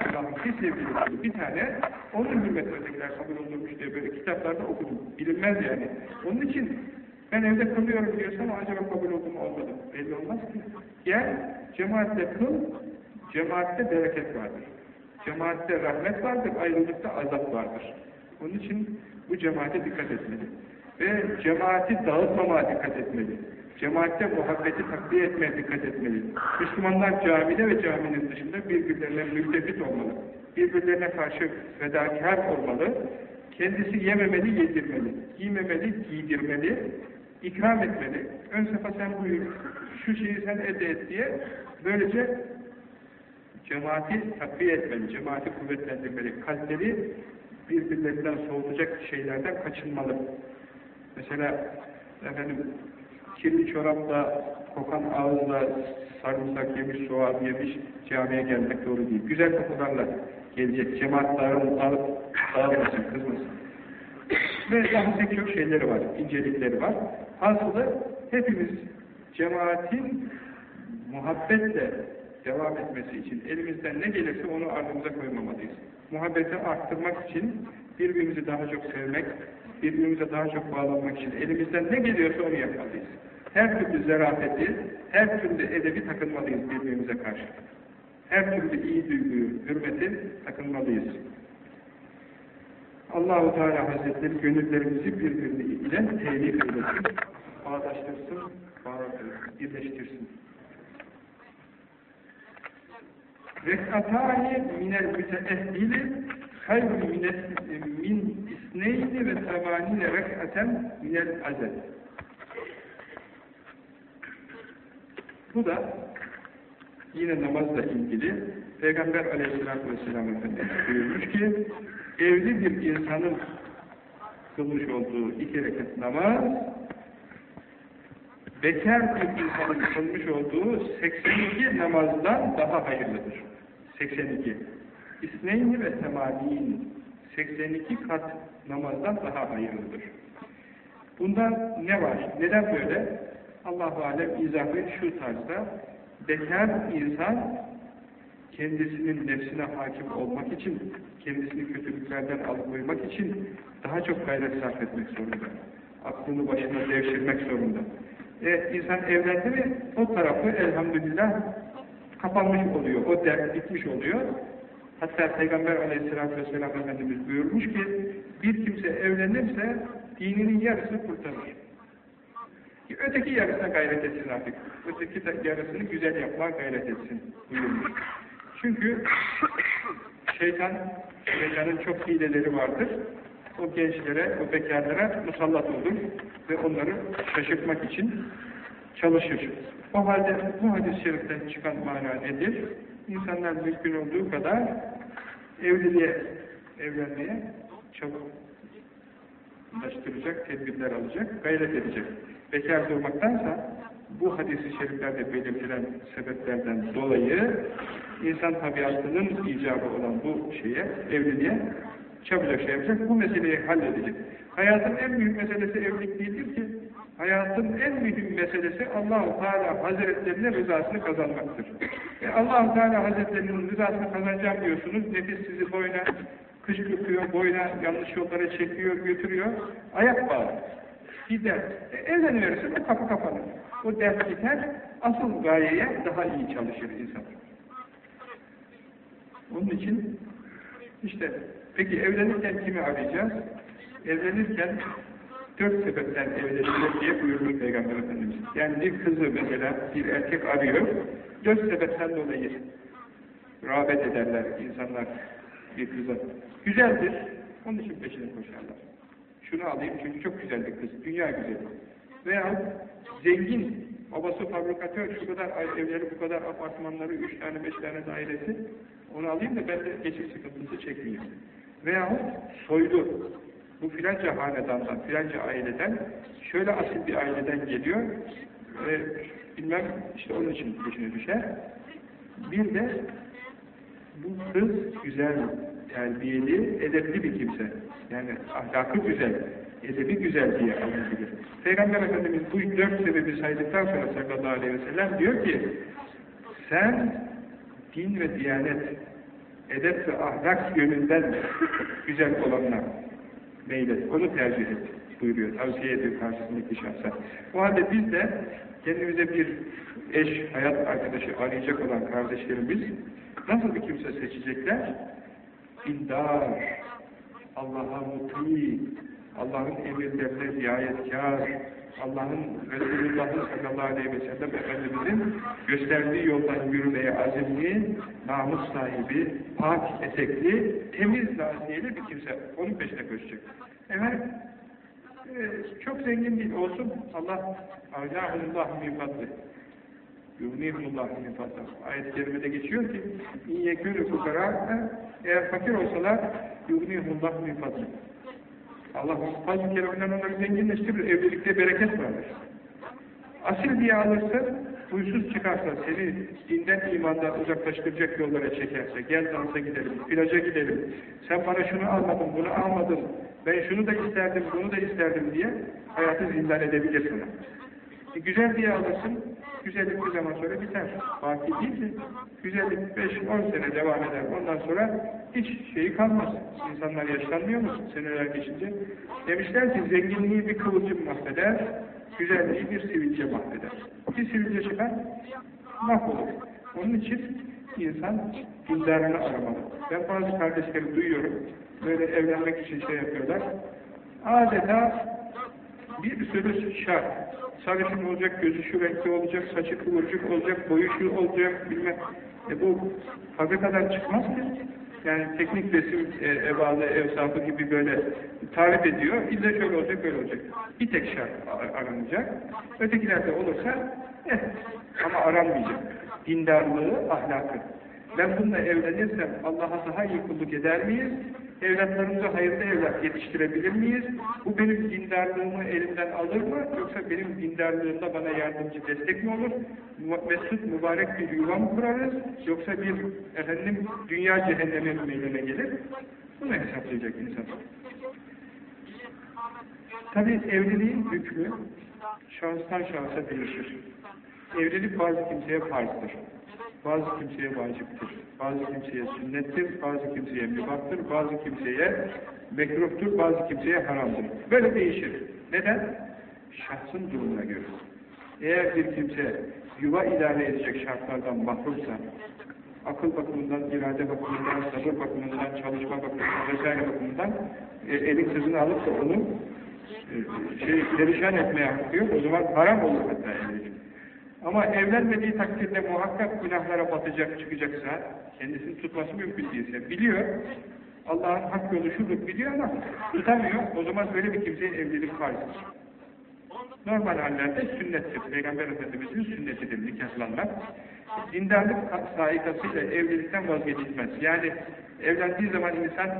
Allah'ın bir bir tane, onun hürmetindekiler kabul olunmuş diye böyle kitaplarda okudum. Bilinmez yani. Onun için ben evde kılıyorum diyorsam acaba kabul oldu mu olmadı. Belli olmaz ki. Gel, cemaatle kıl, cemaatte bereket vardır. Cemaatte rahmet vardır, ayrılıkta azap vardır. Onun için bu cemaate dikkat etmeli. Ve cemaati dağıtmamaya dikkat etmeli. Cemaatte muhabbeti takviye etmeye dikkat etmeli. Müslümanlar camide ve caminin dışında birbirlerine müttefit olmalı. Birbirlerine karşı fedakar olmalı. Kendisi yememeli, yedirmeli. Giymemeli, giydirmeli. ikram etmeli. Ön sefa sen buyur, şu şeyi sen elde et diye böylece cemaati takviye etmeli, cemaati kuvvetlendirmeli. Kalpleri birbirlerinden soğutacak şeylerden kaçınmalı. Mesela efendim kirli çorapla, kokan ağızla sarımsak yemiş, soğan yemiş camiye gelmek doğru değil. Güzel kokularla gelecek. Cemaat dağılmasın, kızmasın. Ve daha pek çok şeyleri var, incelikleri var. Aslında hepimiz cemaatin muhabbetle devam etmesi için elimizden ne gelirse onu ardımıza koymamalıyız. Muhabbeti arttırmak için birbirimizi daha çok sevmek, birbirimize daha çok bağlanmak için elimizden ne geliyorsa onu yapmalıyız. Her türlü zerafeti, her türlü edebi takınmalıyız birbirimize karşı. Her türlü iyi duyguyu, hürmeti takınmalıyız. Allahu Teala Hazretleri gönüllerimizi birbirine ile telif eylesin, bağdaştırsın, bağdaştırsın, birleştirsin. Rekatani minel müteehhili hayrun min isneyni ve semanine rekaten minel azel. Bu da yine namazla ilgili Peygamber aleyhissalatü vesselam Efendimiz buyurmuş ki evli bir insanın kılmış olduğu iki rekat namaz bekar bir insanın kılmış olduğu 82 namazdan daha hayırlıdır. 82. İsneyni ve semanin 82 kat namazdan daha hayırlıdır. Bunda ne var? Neden böyle? Allah-u Alem izahı şu tarzda bekar insan kendisinin nefsine hakim olmak için, kendisini kötülüklerden alıkoymak için daha çok gayret sarf etmek zorunda. Aklını başına devşirmek zorunda. E, insan evlendi mi o tarafı elhamdülillah kapanmış oluyor. O dert bitmiş oluyor. Hatta Peygamber aleyhissalatü vesselam Efendimiz buyurmuş ki bir kimse evlenirse dininin yarısı kurtarır. Öteki yarısına gayret etsin artık. Öteki yarısını güzel yapmaya gayret etsin buyurmuş. Çünkü şeytan, şeytanın çok hileleri vardır. O gençlere, o bekarlara musallat olur ve onları şaşırtmak için çalışır. O halde bu hadis-i şeriften çıkan mana nedir? İnsanlar mümkün olduğu kadar evliliğe, evlenmeye çabuk ulaştıracak, tedbirler alacak, gayret edecek. Bekar durmaktansa bu hadis-i şeriflerde belirtilen sebeplerden dolayı insan tabiatının icabı olan bu şeye, evliliğe çabucak şey yapacak, bu meseleyi halledecek. Hayatın en büyük meselesi evlilik değildir ki, hayatın en mühim meselesi Allah-u Teala Hazretlerinin rızasını kazanmaktır. E Allah-u Teala Hazretlerinin rızasını kazanacağım diyorsunuz, nefis sizi boyuna kışkırtıyor, boyuna yanlış yollara çekiyor, götürüyor, ayak bağlı. Gider. E, evleniverirsin, o kapı kapanır. O dert biter, asıl gayeye daha iyi çalışır insan. Onun için işte peki evlenirken kimi arayacağız? Evlenirken dört sebepten evlenilir diye buyurdu Peygamber Efendimiz. Yani bir kızı mesela bir erkek arıyor, dört sebepten dolayı rağbet ederler insanlar bir kıza. Güzeldir, onun için peşine koşarlar. Şunu alayım çünkü çok güzel bir kız, dünya güzeli. Veya zengin, babası fabrikatör, şu kadar evleri, bu kadar apartmanları, üç tane, beş tane dairesi, onu alayım da ben de geçim sıkıntısı çekmeyeyim. Veya soylu, bu filanca hanedandan, filanca aileden, şöyle asil bir aileden geliyor ve bilmem işte onun için peşine düşer. Bir de bu kız güzel, terbiyeli, edepli bir kimse. Yani ahlakı güzel, edebi güzel diye alınabilir. Peygamber Efendimiz bu dört sebebi saydıktan sonra sallallahu aleyhi ve sellem diyor ki sen din ve diyanet, edep ve ahlak yönünden güzel olanlar meylet, onu tercih et buyuruyor, tavsiye ediyor karşısındaki şahsa. O halde biz de kendimize bir eş, hayat arkadaşı arayacak olan kardeşlerimiz nasıl bir kimse seçecekler? Dindar, Allah'a muti, Allah'ın emirlerine riayetkar, Allah'ın Resulullah'ın sallallahu aleyhi ve sellem Efendimiz'in gösterdiği yoldan yürümeye azimli, namus sahibi, pak, etekli, temiz naziyeli bir kimse. Onun peşine koşacak. Efendim, e, çok zengin değil olsun. Allah, Allah'ullah min fadli. Yuhnihullah min. Ayet-i kerimede geçiyor ki, İn yekûnü fukara, eğer fakir olsalar, yuhnihullah min. Allah fazl-ı kereminden onları zenginleştirir. Evlilikte bereket vardır. Asil diye alırsın, huysuz çıkarsa, seni dinden imandan uzaklaştıracak yollara çekerse, gel dansa gidelim, plaja gidelim, sen bana şunu almadın, bunu almadın, ben şunu da isterdim, bunu da isterdim diye hayatı zindan edebilir sana. E, güzel diye alırsın, güzellik bir zaman sonra biter. Baki değil ki, güzellik 5-10 sene devam eder. Ondan sonra hiç şeyi kalmaz. İnsanlar yaşlanmıyor mu seneler geçince? Demişler ki zenginliği bir kıvılcım mahveder, güzelliği bir sivilce mahveder. Bir sivilce çıkar, mahvolur. Onun için insan dindarını aramalı. Ben bazı kardeşleri duyuyorum, böyle evlenmek için şey yapıyorlar. Adeta bir sürü şart. Sarışın olacak, gözü şu renkte olacak, saçı kıvırcık olacak, boyu şu olacak, bilmem. E bu fabrikadan çıkmaz ki. Yani teknik resim e, evalı, evsafı gibi böyle tarif ediyor. İlle şöyle olacak, böyle olacak. Bir tek şart aranacak. Ötekilerde olursa eh, ama aranmayacak. Dindarlığı, ahlakı. Ben bununla evlenirsem Allah'a daha iyi kulluk eder miyiz? Evlatlarımıza hayırlı evlat yetiştirebilir miyiz? Bu benim dindarlığımı elimden alır mı? Yoksa benim dindarlığımda bana yardımcı destek mi olur? Mesut mübarek bir yuva mı kurarız? Yoksa bir efendim dünya cehennemi meydana gelir? Bunu hesaplayacak insan. Tabi evliliğin hükmü şahıstan şahsa değişir. Evlilik bazı kimseye farzdır. Bazı kimseye vaciptir, bazı kimseye sünnettir, bazı kimseye mübahtır, bazı kimseye mekruhtur, bazı kimseye haramdır. Böyle değişir. Neden? Şahsın durumuna göre. Eğer bir kimse yuva idare edecek şartlardan mahrumsa, akıl bakımından, irade bakımından, sabır bakımından, çalışma bakımından vesaire bakımından e, elin kızını alıp da onu e, şey, perişan etmeye hakkı yok. O zaman haram olur hatta evlilik. Ama evlenmediği takdirde muhakkak günahlara batacak, çıkacaksa, kendisini tutması mümkün değilse, biliyor, Allah'ın hak yolu şudur biliyor ama tutamıyor, o zaman böyle bir kimseye evlilik farzdır. Normal hallerde sünnettir. Peygamber Efendimiz'in sünnetidir nikahlanmak. Dindarlık saikasıyla evlilikten vazgeçilmez. Yani evlendiği zaman insan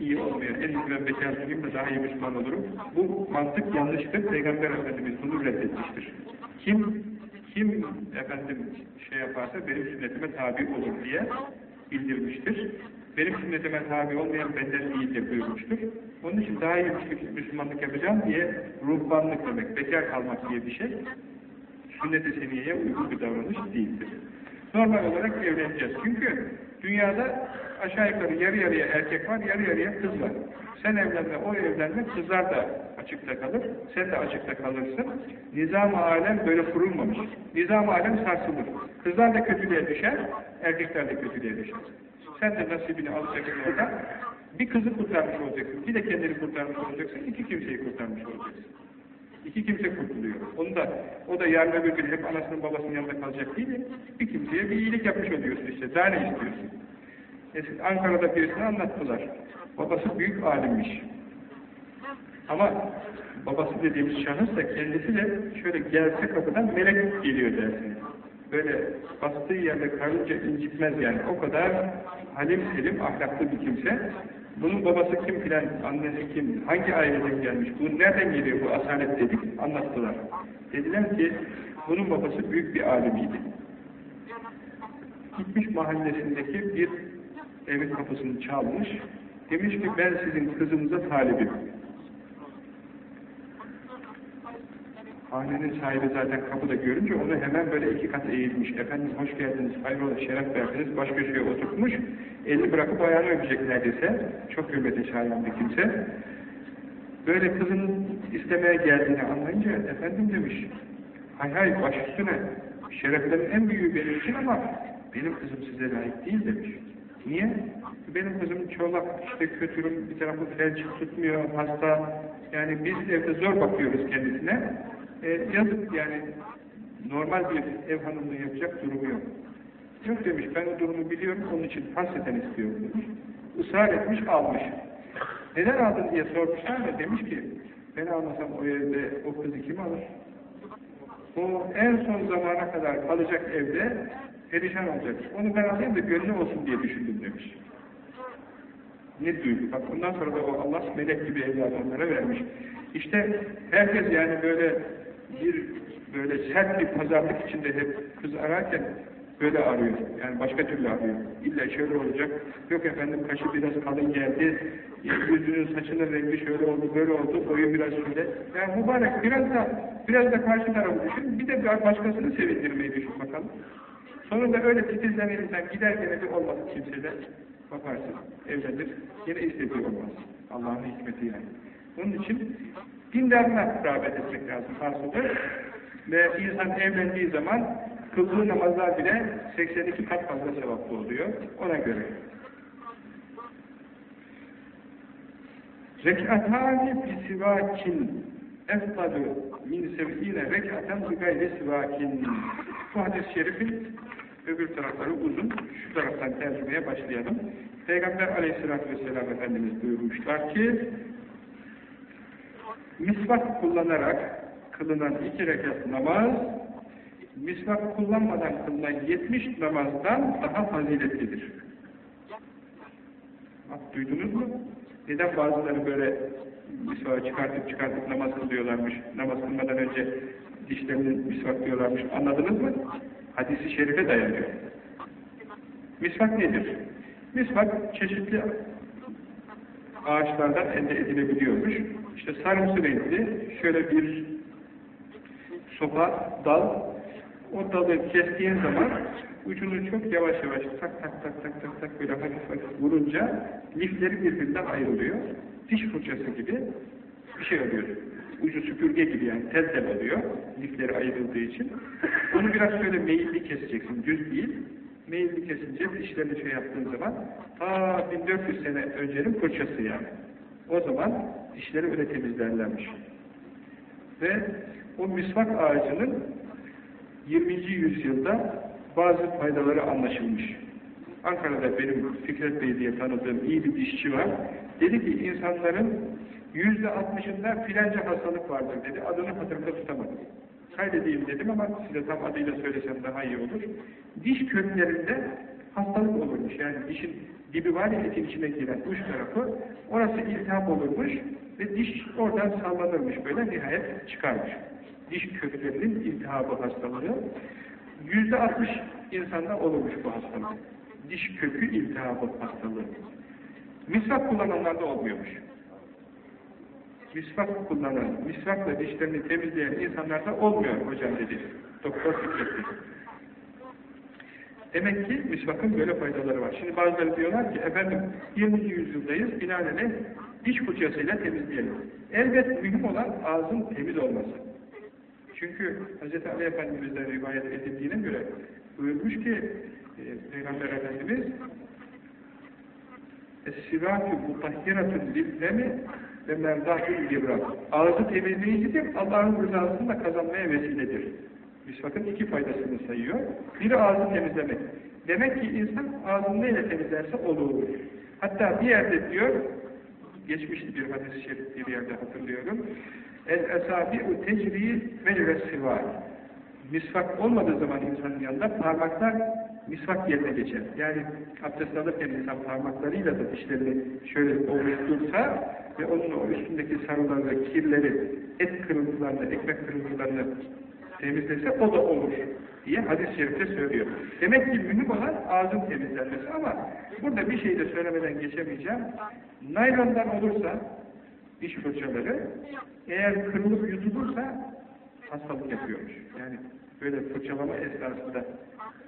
iyi olmuyor. En iyisi ben bekar durayım da daha iyi Müslüman olurum. Bu mantık yanlıştır. Peygamber Efendimiz bunu reddetmiştir. Kim kim efendim şey yaparsa benim sünnetime tabi olur diye bildirmiştir. Benim sünnetime tabi olmayan benden değildir buyurmuştur. Onun için daha iyi Müslümanlık yapacağım diye ruhbanlık demek, bekar kalmak diye bir şey sünnet-i seniyeye uygun bir davranış değildir. Normal olarak evleneceğiz. Çünkü dünyada aşağı yukarı yarı yarıya erkek var, yarı yarıya kız var. Sen evlenme, o evlenme, kızlar da açıkta kalır, sen de açıkta kalırsın. Nizam-ı alem böyle kurulmamış. Nizam-ı alem sarsılır. Kızlar da kötülüğe düşer, erkekler de kötülüğe düşer. Sen de nasibini alacaksın orada. Bir kızı kurtarmış olacaksın, bir de kendini kurtarmış olacaksın, iki kimseyi kurtarmış olacaksın. İki kimse kurtuluyor. Onu da, o da yarın öbür gün hep anasının babasının yanında kalacak değil mi? Bir kimseye bir iyilik yapmış oluyorsun işte. Daha ne istiyorsun? Ankara'da birisini anlattılar. Babası büyük alimmiş. Ama babası dediğimiz şahıs da kendisi de şöyle gelse kapıdan melek geliyor dersiniz. Böyle bastığı yerde karınca incitmez yani. O kadar halim selim, ahlaklı bir kimse. Bunun babası kim filan, annesi kim, hangi aileden gelmiş, bu nereden geliyor bu asalet dedik, anlattılar. Dediler ki, bunun babası büyük bir alimiydi. Gitmiş mahallesindeki bir evin kapısını çalmış, demiş ki ben sizin kızınıza talibim. Hanenin sahibi zaten kapıda görünce onu hemen böyle iki kat eğilmiş. Efendim hoş geldiniz, hayrola şeref verdiniz, baş köşeye oturtmuş. Elini bırakıp ayağını öpecek neredeyse. Çok hürmete şayan bir kimse. Böyle kızının istemeye geldiğini anlayınca efendim demiş. Hay hay baş üstüne. Şereflerin en büyüğü benim için ama benim kızım size layık değil demiş. Niye? Benim kızım çolak, işte kötürüm, bir tarafı felç tutmuyor, hasta. Yani biz evde zor bakıyoruz kendisine. E, yazık yani normal bir ev hanımlığı yapacak durumu yok. Yok demiş, ben o durumu biliyorum, onun için hasreten istiyorum demiş. Israr etmiş, almış. Neden aldın diye sormuşlar da demiş ki, ben almasam o evde o kızı kim alır? O en son zamana kadar kalacak evde perişan olacak. Onu ben alayım da gönlü olsun diye düşündüm demiş. Ne duygu? Bak ondan sonra da o Allah melek gibi evladı onlara vermiş. İşte herkes yani böyle bir böyle sert bir pazarlık içinde hep kız ararken böyle arıyor. Yani başka türlü arıyor. İlla şöyle olacak. Yok efendim kaşı biraz kalın geldi. Yüzünün saçının rengi şöyle oldu, böyle oldu. Boyu biraz şöyle. Yani mübarek biraz da biraz da karşı tarafı düşün. Bir de başkasını sevindirmeyi düşün bakalım. Sonunda öyle titizlenirsen giderken de olmaz kimsede. Bakarsın, evlenir. Yine istediği olmaz. Allah'ın hikmeti yani. Onun için dindarına rağbet etmek lazım hasılı. Ve insan evlendiği zaman kıldığı namazlar bile 82 kat fazla sevaplı oluyor. Ona göre. Rek'atâni bi sivakin min sev'ine rek'aten bi gayri sivakin. Bu hadis-i şerifin öbür tarafları uzun. Şu taraftan tercümeye başlayalım. Peygamber aleyhissalatü vesselam Efendimiz buyurmuşlar ki misvak kullanarak kılınan iki rekat namaz misvak kullanmadan kılınan 70 namazdan daha faziletlidir. Bak duydunuz mu? Neden bazıları böyle misvağı çıkartıp çıkartıp namaz kılıyorlarmış, namaz kılmadan önce dişlerini misvaklıyorlarmış, anladınız mı? Hadisi şerife dayanıyor. Misvak nedir? Misvak çeşitli ağaçlardan elde edilebiliyormuş. İşte sarımsı renkli, şöyle bir sopa, dal, o dalı kestiğin zaman ucunu çok yavaş yavaş tak tak tak tak tak tak böyle hafif hafif vurunca lifleri birbirinden ayrılıyor. Diş fırçası gibi bir şey oluyor. Ucu süpürge gibi yani tel tel oluyor. Lifleri ayrıldığı için. Onu biraz şöyle meyilli keseceksin. Düz değil. Meyilli kesince dişlerini şey yaptığın zaman ta 1400 sene öncenin fırçası yani. O zaman dişleri öyle temizlerlermiş. Ve o misvak ağacının 20. yüzyılda bazı faydaları anlaşılmış. Ankara'da benim Fikret Bey diye tanıdığım iyi bir dişçi var. Dedi ki insanların yüzde altmışında filanca hastalık vardır dedi. Adını hatırımda tutamadım. Kaydedeyim dedim ama size tam adıyla söylesem daha iyi olur. Diş köklerinde hastalık olurmuş. Yani dişin dibi var ya etin içine giren uç tarafı. Orası iltihap olurmuş ve diş oradan sallanırmış böyle nihayet çıkarmış. Diş köklerinin iltihabı hastalığı. Yüzde altmış insanda olurmuş bu hastalık. Diş kökü iltihabı hastalığı. Misvak kullananlarda olmuyormuş. Misvak kullanan, misvakla dişlerini temizleyen insanlarda olmuyor hocam dedi. Doktor Fikret Demek ki misvakın böyle faydaları var. Şimdi bazıları diyorlar ki efendim 20. yüzyıldayız binaenaleyh diş fırçasıyla temizleyelim. Elbet mühim olan ağzın temiz olması. Çünkü Hz. Ali Efendimiz'den rivayet edildiğine göre buyurmuş ki e, Peygamber Efendimiz Es-sivâkü mutahhiratun lillemi ve merdâhül gibrak. Ağzı temizleyicidir, Allah'ın rızasını da kazanmaya vesiledir. Misvakın iki faydasını sayıyor. Biri ağzı temizlemek. Demek ki insan ağzını neyle temizlerse olur. Hatta bir yerde diyor, geçmişti bir hadis-i şerif bir yerde hatırlıyorum. El-esabi'u tecri vel Misvak olmadığı zaman insanın yanında parmaklar misvak yerine geçer. Yani abdest alırken insan parmaklarıyla da dişlerini şöyle ovuştursa ve onun o üstündeki sarıları, kirleri, et kırıntılarını, ekmek kırıntılarını temizlese o da olur diye hadis-i şerifte söylüyor. Demek ki mühim olan ağzın temizlenmesi ama burada bir şey de söylemeden geçemeyeceğim. Naylondan olursa diş fırçaları eğer kırılıp yutulursa hastalık yapıyormuş. Yani böyle fırçalama esnasında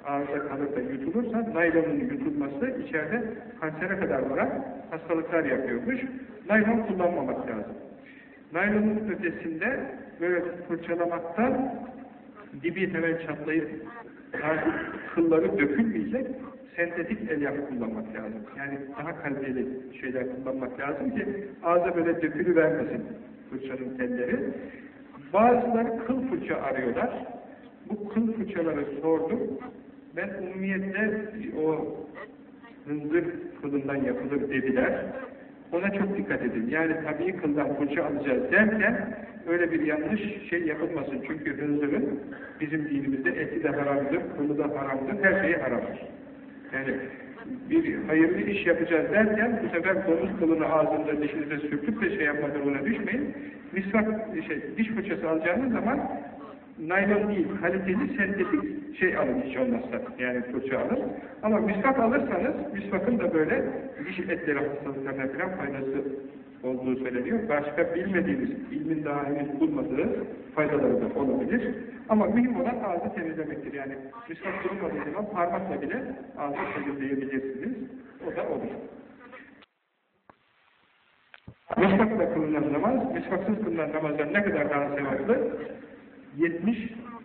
ağızda kalır da yutulursa naylonun yutulması içeride kansere kadar varan hastalıklar yapıyormuş. Naylon kullanmamak lazım. Naylonun ötesinde böyle fırçalamaktan dibi hemen çatlayıp kılları dökülmeyecek sentetik elyaf kullanmak lazım. Yani daha kaliteli şeyler kullanmak lazım ki ağza böyle dökülü vermesin fırçanın telleri. Bazıları kıl fırça arıyorlar. Bu kıl fırçaları sordum. Ben umumiyetle o hınzır kılından yapılır dediler. Ona çok dikkat edin. Yani tabii kıldan fırça alacağız derken öyle bir yanlış şey yapılmasın. Çünkü hınzırın bizim dinimizde eti de haramdır, kılı da haramdır, her şeyi haramdır. Yani bir hayırlı iş yapacağız derken bu sefer domuz kılını ağzında dişinize sürtüp de şey yapma durumuna düşmeyin. Misvak, şey, diş fırçası alacağınız zaman naylon değil, kaliteli sentetik şey alın hiç olmazsa. Yani fırça alın. Ama misvak alırsanız, misvakın da böyle diş etleri hastalıklarına falan faydası olduğu söyleniyor. Başka bilmediğimiz, ilmin daha henüz bulmadığı faydaları da olabilir. Ama mühim olan ağzı temizlemektir. Yani misvak bulunmadığı zaman parmakla bile ağzı temizleyebilirsiniz. O da olur. Misvakla kılınan namaz, misvaksız kılınan namazdan ne kadar daha sevaplı? 70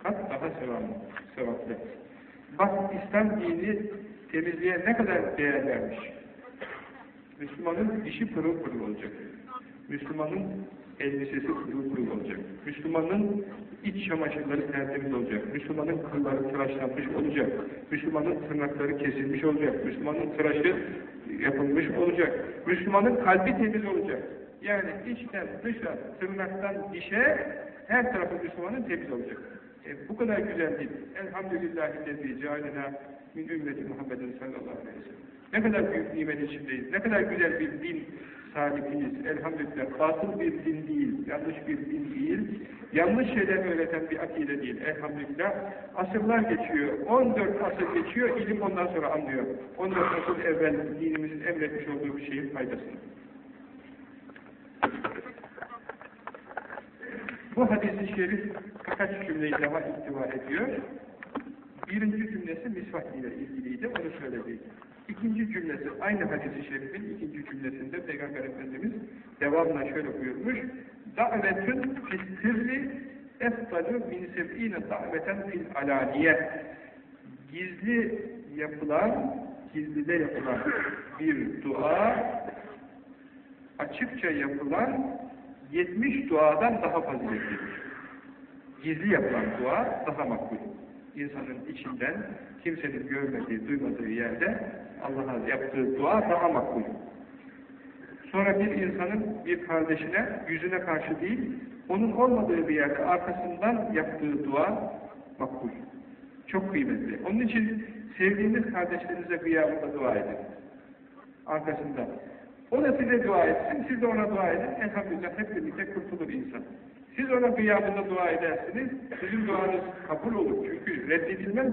kat daha sevaplı. sevaplı. Bak İslam dini temizliğe ne kadar değer vermiş. Müslümanın dişi pırıl pırıl olacak. Müslümanın elbisesi kuru kuru olacak. Müslümanın iç çamaşırları tertemiz olacak. Müslümanın kılları tıraşlanmış olacak. Müslümanın tırnakları kesilmiş olacak. Müslümanın tıraşı yapılmış olacak. Müslümanın kalbi temiz olacak. Yani içten dışa, tırnaktan dişe her tarafı Müslümanın temiz olacak. E, bu kadar güzel değil. Elhamdülillahi lezi cealena min ümmeti Muhammedin sallallahu aleyhi ve sellem. Ne kadar büyük nimet içindeyiz. Ne kadar güzel bir din sahibiyiz. Elhamdülillah. Batıl bir din değil. Yanlış bir din değil. Yanlış şeyler öğreten bir akide değil. Elhamdülillah. Asırlar geçiyor. 14 asır geçiyor. ilim ondan sonra anlıyor. 14 asır evvel dinimizin emretmiş olduğu bir şeyin faydasını. Bu hadis-i şerif birkaç cümleyi daha ihtiva ediyor. Birinci cümlesi misvak ile ilgiliydi, onu söyledi. İkinci cümlesi, aynı hadis-i şerifin ikinci cümlesinde Peygamber Efendimiz devamla şöyle buyurmuş. Davetün fistirri eftalü min seb'ine daveten fil alaniye. Gizli yapılan, gizlide yapılan bir dua, açıkça yapılan 70 duadan daha faziletlidir. Gizli yapılan dua daha makbul. İnsanın içinden, kimsenin görmediği, duymadığı yerde Allah'a yaptığı dua daha makbul. Sonra bir insanın bir kardeşine, yüzüne karşı değil, onun olmadığı bir yerde arkasından yaptığı dua makbul. Çok kıymetli. Onun için sevdiğiniz kardeşlerinize gıyabında dua edin. Arkasından. O da size dua etsin, siz de ona dua edin. Elhamdülillah hep birlikte kurtulur insan. Siz ona gıyabında dua edersiniz, sizin duanız kabul olur. Çünkü reddedilmez.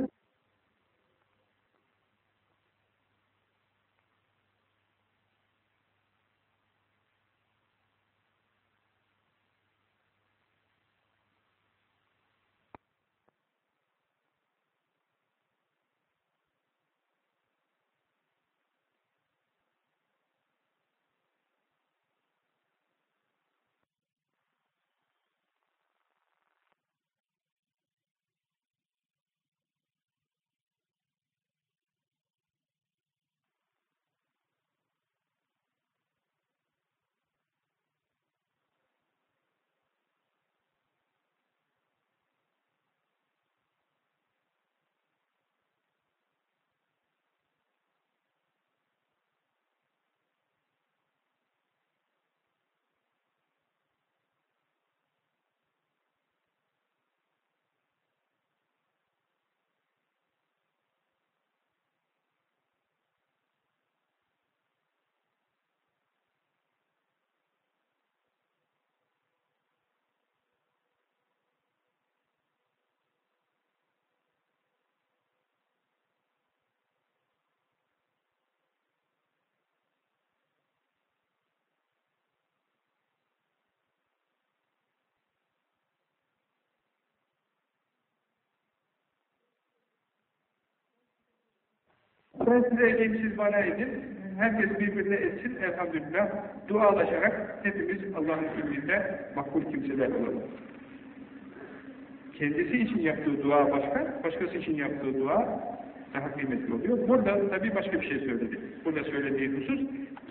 Ben size edeyim, siz bana edin. Herkes birbirine etsin, elhamdülillah. Dualaşarak hepimiz Allah'ın ilminde makbul kimseler olalım. Kendisi için yaptığı dua başka, başkası için yaptığı dua daha kıymetli oluyor. Burada tabii başka bir şey söyledi. Burada söylediği husus,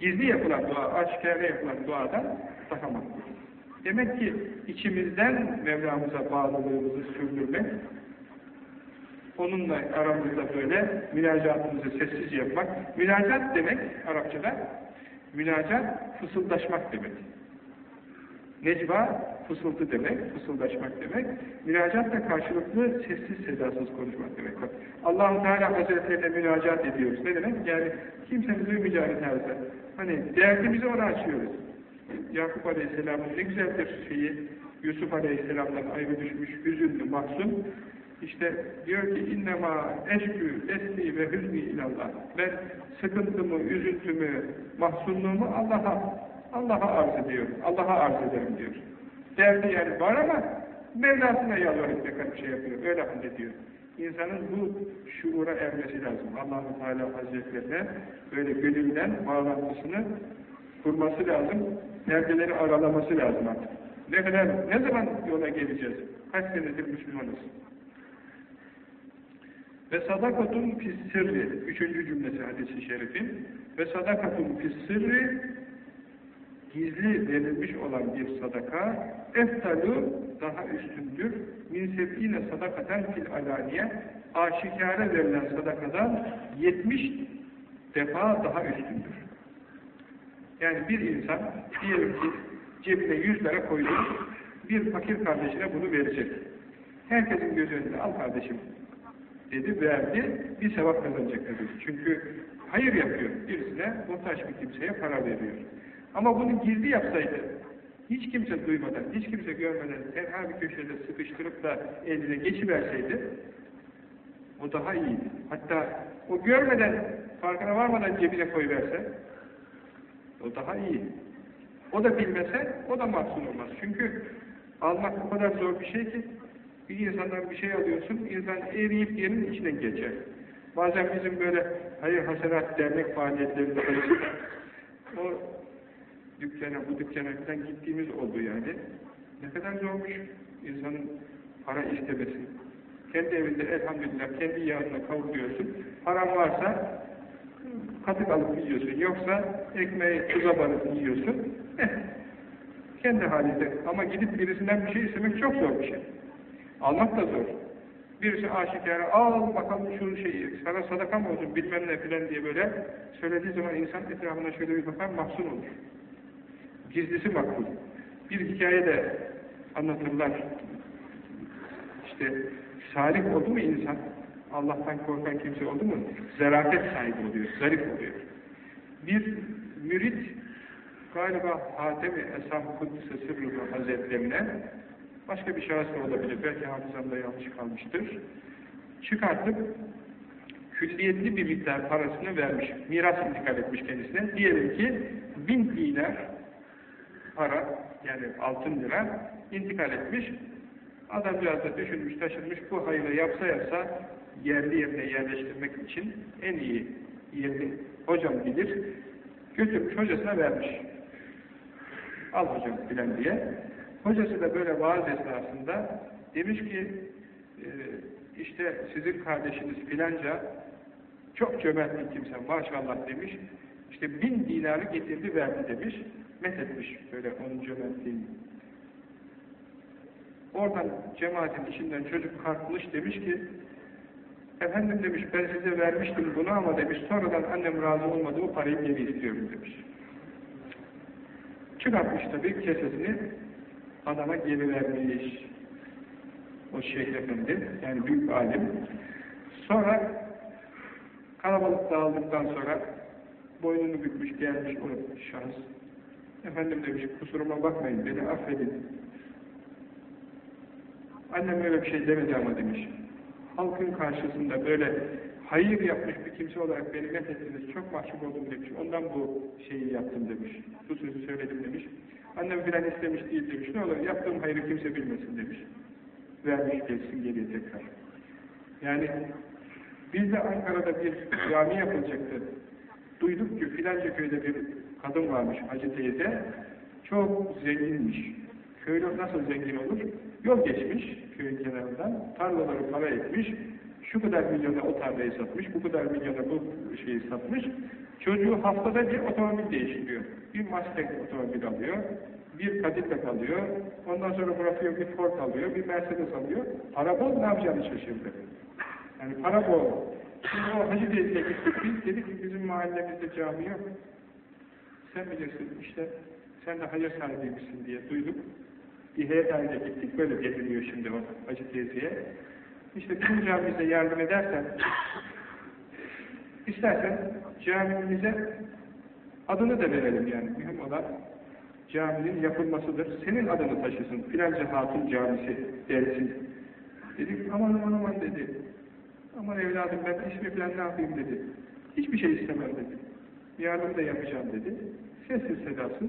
gizli yapılan dua, aşikare yapılan duadan daha makbul. Demek ki içimizden Mevlamıza bağlılığımızı sürdürmek, onunla aramızda böyle münacatımızı sessiz yapmak. Münacat demek Arapçada, münacat fısıldaşmak demek. Necva fısıltı demek, fısıldaşmak demek. Münacat da karşılıklı sessiz sedasız konuşmak demek. Bak, allah Teala Hazretlerine münacat ediyoruz. Ne demek? Yani kimsenin duymayacağı tarzda. Hani derdimizi ona açıyoruz. Yakup Aleyhisselam'ın ne güzel bir şeyi, Yusuf Aleyhisselam'dan ayrı düşmüş, hüzünlü, mahzun. İşte diyor ki innema eşkü esni ve hüzni ilallah. Ben sıkıntımı, üzüntümü, mahzunluğumu Allah'a Allah'a arz ediyorum. Allah'a arz ederim diyor. Derdi yani var ama Mevlasına yalvarıp bir şey yapıyor. Öyle hallediyor. İnsanın bu şuura ermesi lazım. allah Teala Hazretlerine böyle gönülden bağlantısını kurması lazım. Perdeleri aralaması lazım artık. Ne kadar, ne zaman yola geleceğiz? Kaç senedir Müslümanız? Ve sadakatun fissirri, üçüncü cümlesi hadisi şerifin. Ve sadakatun fissirri, gizli verilmiş olan bir sadaka eftalu daha üstündür. Min seb'ine sadakaten fil alaniye aşikare verilen sadakadan 70 defa daha üstündür. Yani bir insan diyelim ki cebine 100 lira koydu, bir fakir kardeşine bunu verecek. Herkesin göz önünde al kardeşim dedi, verdi, bir sevap kazanacak dedi. Çünkü hayır yapıyor. Birisine muhtaç bir kimseye para veriyor. Ama bunu gizli yapsaydı, hiç kimse duymadan, hiç kimse görmeden tenha bir köşede sıkıştırıp da eline geçiverseydi, o daha iyiydi. Hatta o görmeden, farkına varmadan cebine koyverse, o daha iyi. O da bilmese, o da mahzun olmaz. Çünkü almak o kadar zor bir şey ki, bir insandan bir şey alıyorsun, insan eriyip yerin içinden geçer. Bazen bizim böyle hayır hasenat dernek faaliyetlerinde o dükkana, bu dükkana falan gittiğimiz oldu yani. Ne kadar zormuş insanın para istemesi. Kendi evinde elhamdülillah kendi yağına kavuruyorsun. Paran varsa katık alıp yiyorsun. Yoksa ekmeği tuza banıp yiyorsun. Eh, kendi halinde. Ama gidip birisinden bir şey istemek çok zor bir şey. Almak da zor. Birisi aşikare, al bakalım şu şeyi, sana sadaka mı olsun bilmem ne filan diye böyle söylediği zaman insan etrafına şöyle bir bakar, mahzun olur. Gizlisi makbul. Bir hikaye de anlatırlar. İşte salih oldu mu insan, Allah'tan korkan kimse oldu mu, zerafet sahibi oluyor, zarif oluyor. Bir mürit, galiba Hatem-i Esam Kudüs'e Sırrı'nın Hazretlerine, başka bir şahıs da olabilir, belki hafızamda yanlış kalmıştır, çıkartıp külliyetli bir miktar parasını vermiş, miras intikal etmiş kendisine. Diyelim ki bin dinar para, yani altın lira intikal etmiş. Adamcağız da düşünmüş, taşınmış, bu hayırı yapsa yapsa yerli yerine yerleştirmek için en iyi yerini hocam bilir. Götürmüş hocasına vermiş. Al hocam filan diye. Hocası da böyle vaaz esnasında demiş ki e, işte sizin kardeşiniz filanca çok cömert bir kimse maşallah demiş. İşte bin dinarı getirdi verdi demiş. Methetmiş böyle onun cömertliğini. Oradan cemaatin içinden çocuk kalkmış demiş ki efendim demiş ben size vermiştim bunu ama demiş sonradan annem razı olmadı o parayı geri istiyorum demiş. Çıkartmış tabii kesesini adama geri vermiş. O Şeyh Efendi, yani büyük alim. Sonra kalabalık dağıldıktan sonra boynunu bükmüş gelmiş o şahıs. Efendim demiş, kusuruma bakmayın, beni affedin. Annem öyle bir şey demedi ama demiş. Halkın karşısında böyle hayır yapmış bir kimse olarak beni methettiniz, çok mahcup oldum demiş. Ondan bu şeyi yaptım demiş. Bu sözü söyledim demiş. Annem filan istemiş değil demiş. Ne olur yaptığım hayrı kimse bilmesin demiş. Vermiş gelsin geriye tekrar. Yani bizde Ankara'da bir cami yapılacaktı. Duyduk ki filanca köyde bir kadın varmış Hacı teyze. Çok zenginmiş. Köylü nasıl zengin olur? Yol geçmiş köyün kenarından. Tarlaları para etmiş. Şu kadar milyona o tarlayı satmış. Bu kadar milyona bu şeyi satmış. Çocuğu haftada bir otomobil değiştiriyor. Bir Mustang otomobil alıyor. Bir Cadillac alıyor. Ondan sonra bırakıyor bir Ford alıyor. Bir Mercedes alıyor. Para bol ne yapacağını şaşırdı. Yani para bol. Şimdi o Hacı teyzeye gittik biz. Dedik ki bizim mahallemizde cami yok. Sen bilirsin işte sen de hayır sahibiymişsin diye duyduk. Bir heyet haline gittik. Böyle getiriliyor şimdi o Hacı teyzeye. İşte bizim camimize yardım edersen istersen camimize adını da verelim yani. Mühim olan caminin yapılmasıdır. Senin adını taşısın. Filanca Hatun Camisi dersin. Dedik aman aman aman dedi. Aman evladım ben ismi falan ne yapayım dedi. Hiçbir şey istemem dedi. Yardım da yapacağım dedi. Sessiz sedasız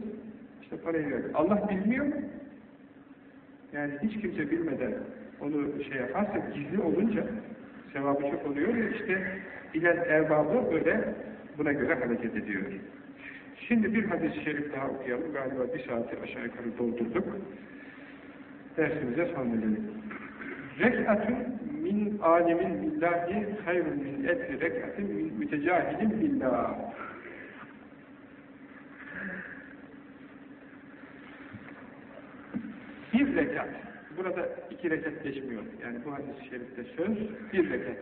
işte parayı verdi. Allah bilmiyor mu? Yani hiç kimse bilmeden onu şey yaparsa gizli olunca sevabı çok oluyor ve işte bilen erbabı böyle buna göre hareket ediyor. Şimdi bir hadis-i şerif daha okuyalım. Galiba bir saati aşağı yukarı doldurduk. Dersimize son verelim. Rek'atun min alemin billahi hayrun min etli rek'atin min mütecahidin billah. bir rekat. Burada iki rekat geçmiyor. Yani bu hadis-i şerifte söz bir rekat.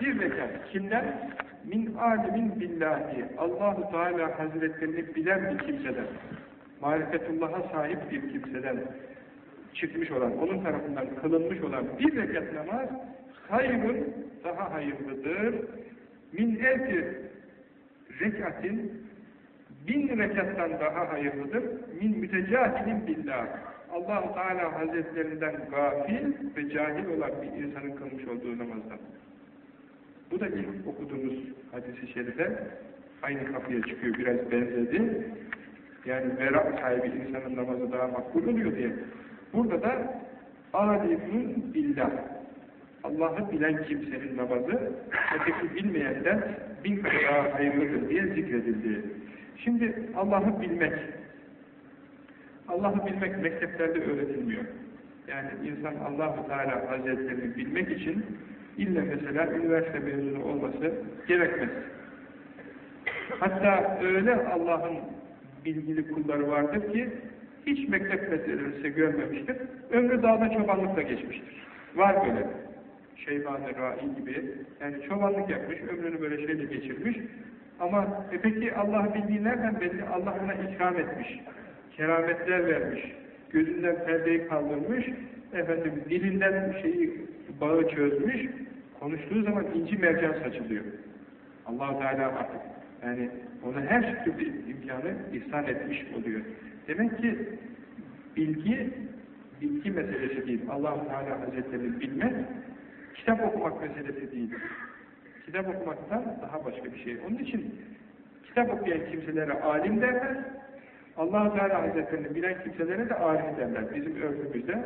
Bir rekat. Kimden? Min alimin billahi. Allahu Teala Hazretlerini bilen bir kimseden. Marifetullah'a sahip bir kimseden çıkmış olan, onun tarafından kılınmış olan bir rekat namaz hayrun daha hayırlıdır. Min elfi rekatin bin rekattan daha hayırlıdır. Min mütecahilin billah. Allah Teala Hazretlerinden gafil ve cahil olan bir insanın kılmış olduğu namazdan. Bu da ilk okuduğumuz hadisi şerife aynı kapıya çıkıyor, biraz benzedi. Yani merak sahibi insanın namazı daha makbul oluyor diye. Burada da alimun billah. Allah'ı bilen kimsenin namazı öteki bilmeyenden bin kat daha hayırlıdır diye zikredildi. Şimdi Allah'ı bilmek. Allah'ı bilmek mekteplerde öğretilmiyor. Yani insan Allah-u Teala Hazretlerini bilmek için illa mesela üniversite mezunu olması gerekmez. Hatta öyle Allah'ın bilgili kulları vardır ki hiç mektep meselesi görmemiştir. Ömrü dağda çobanlıkla geçmiştir. Var böyle. Şeyban-ı Rai gibi. Yani çobanlık yapmış, ömrünü böyle şeyle geçirmiş. Ama e peki Allah'ı bildiği nereden belli? Allah ona ikram etmiş. Kerametler vermiş. Gözünden perdeyi kaldırmış. Efendim dilinden şeyi bağı çözmüş. Konuştuğu zaman inci mercan saçılıyor. allah Teala artık yani ona her türlü imkanı ihsan etmiş oluyor. Demek ki bilgi bilgi meselesi değil. allah Teala Hazretleri bilmek kitap okumak meselesi değil. Kitap okumaktan daha başka bir şey. Onun için kitap okuyan kimselere alim derler. Allah Teala Hazretlerini bilen kimselere de arif derler. Bizim örfümüzde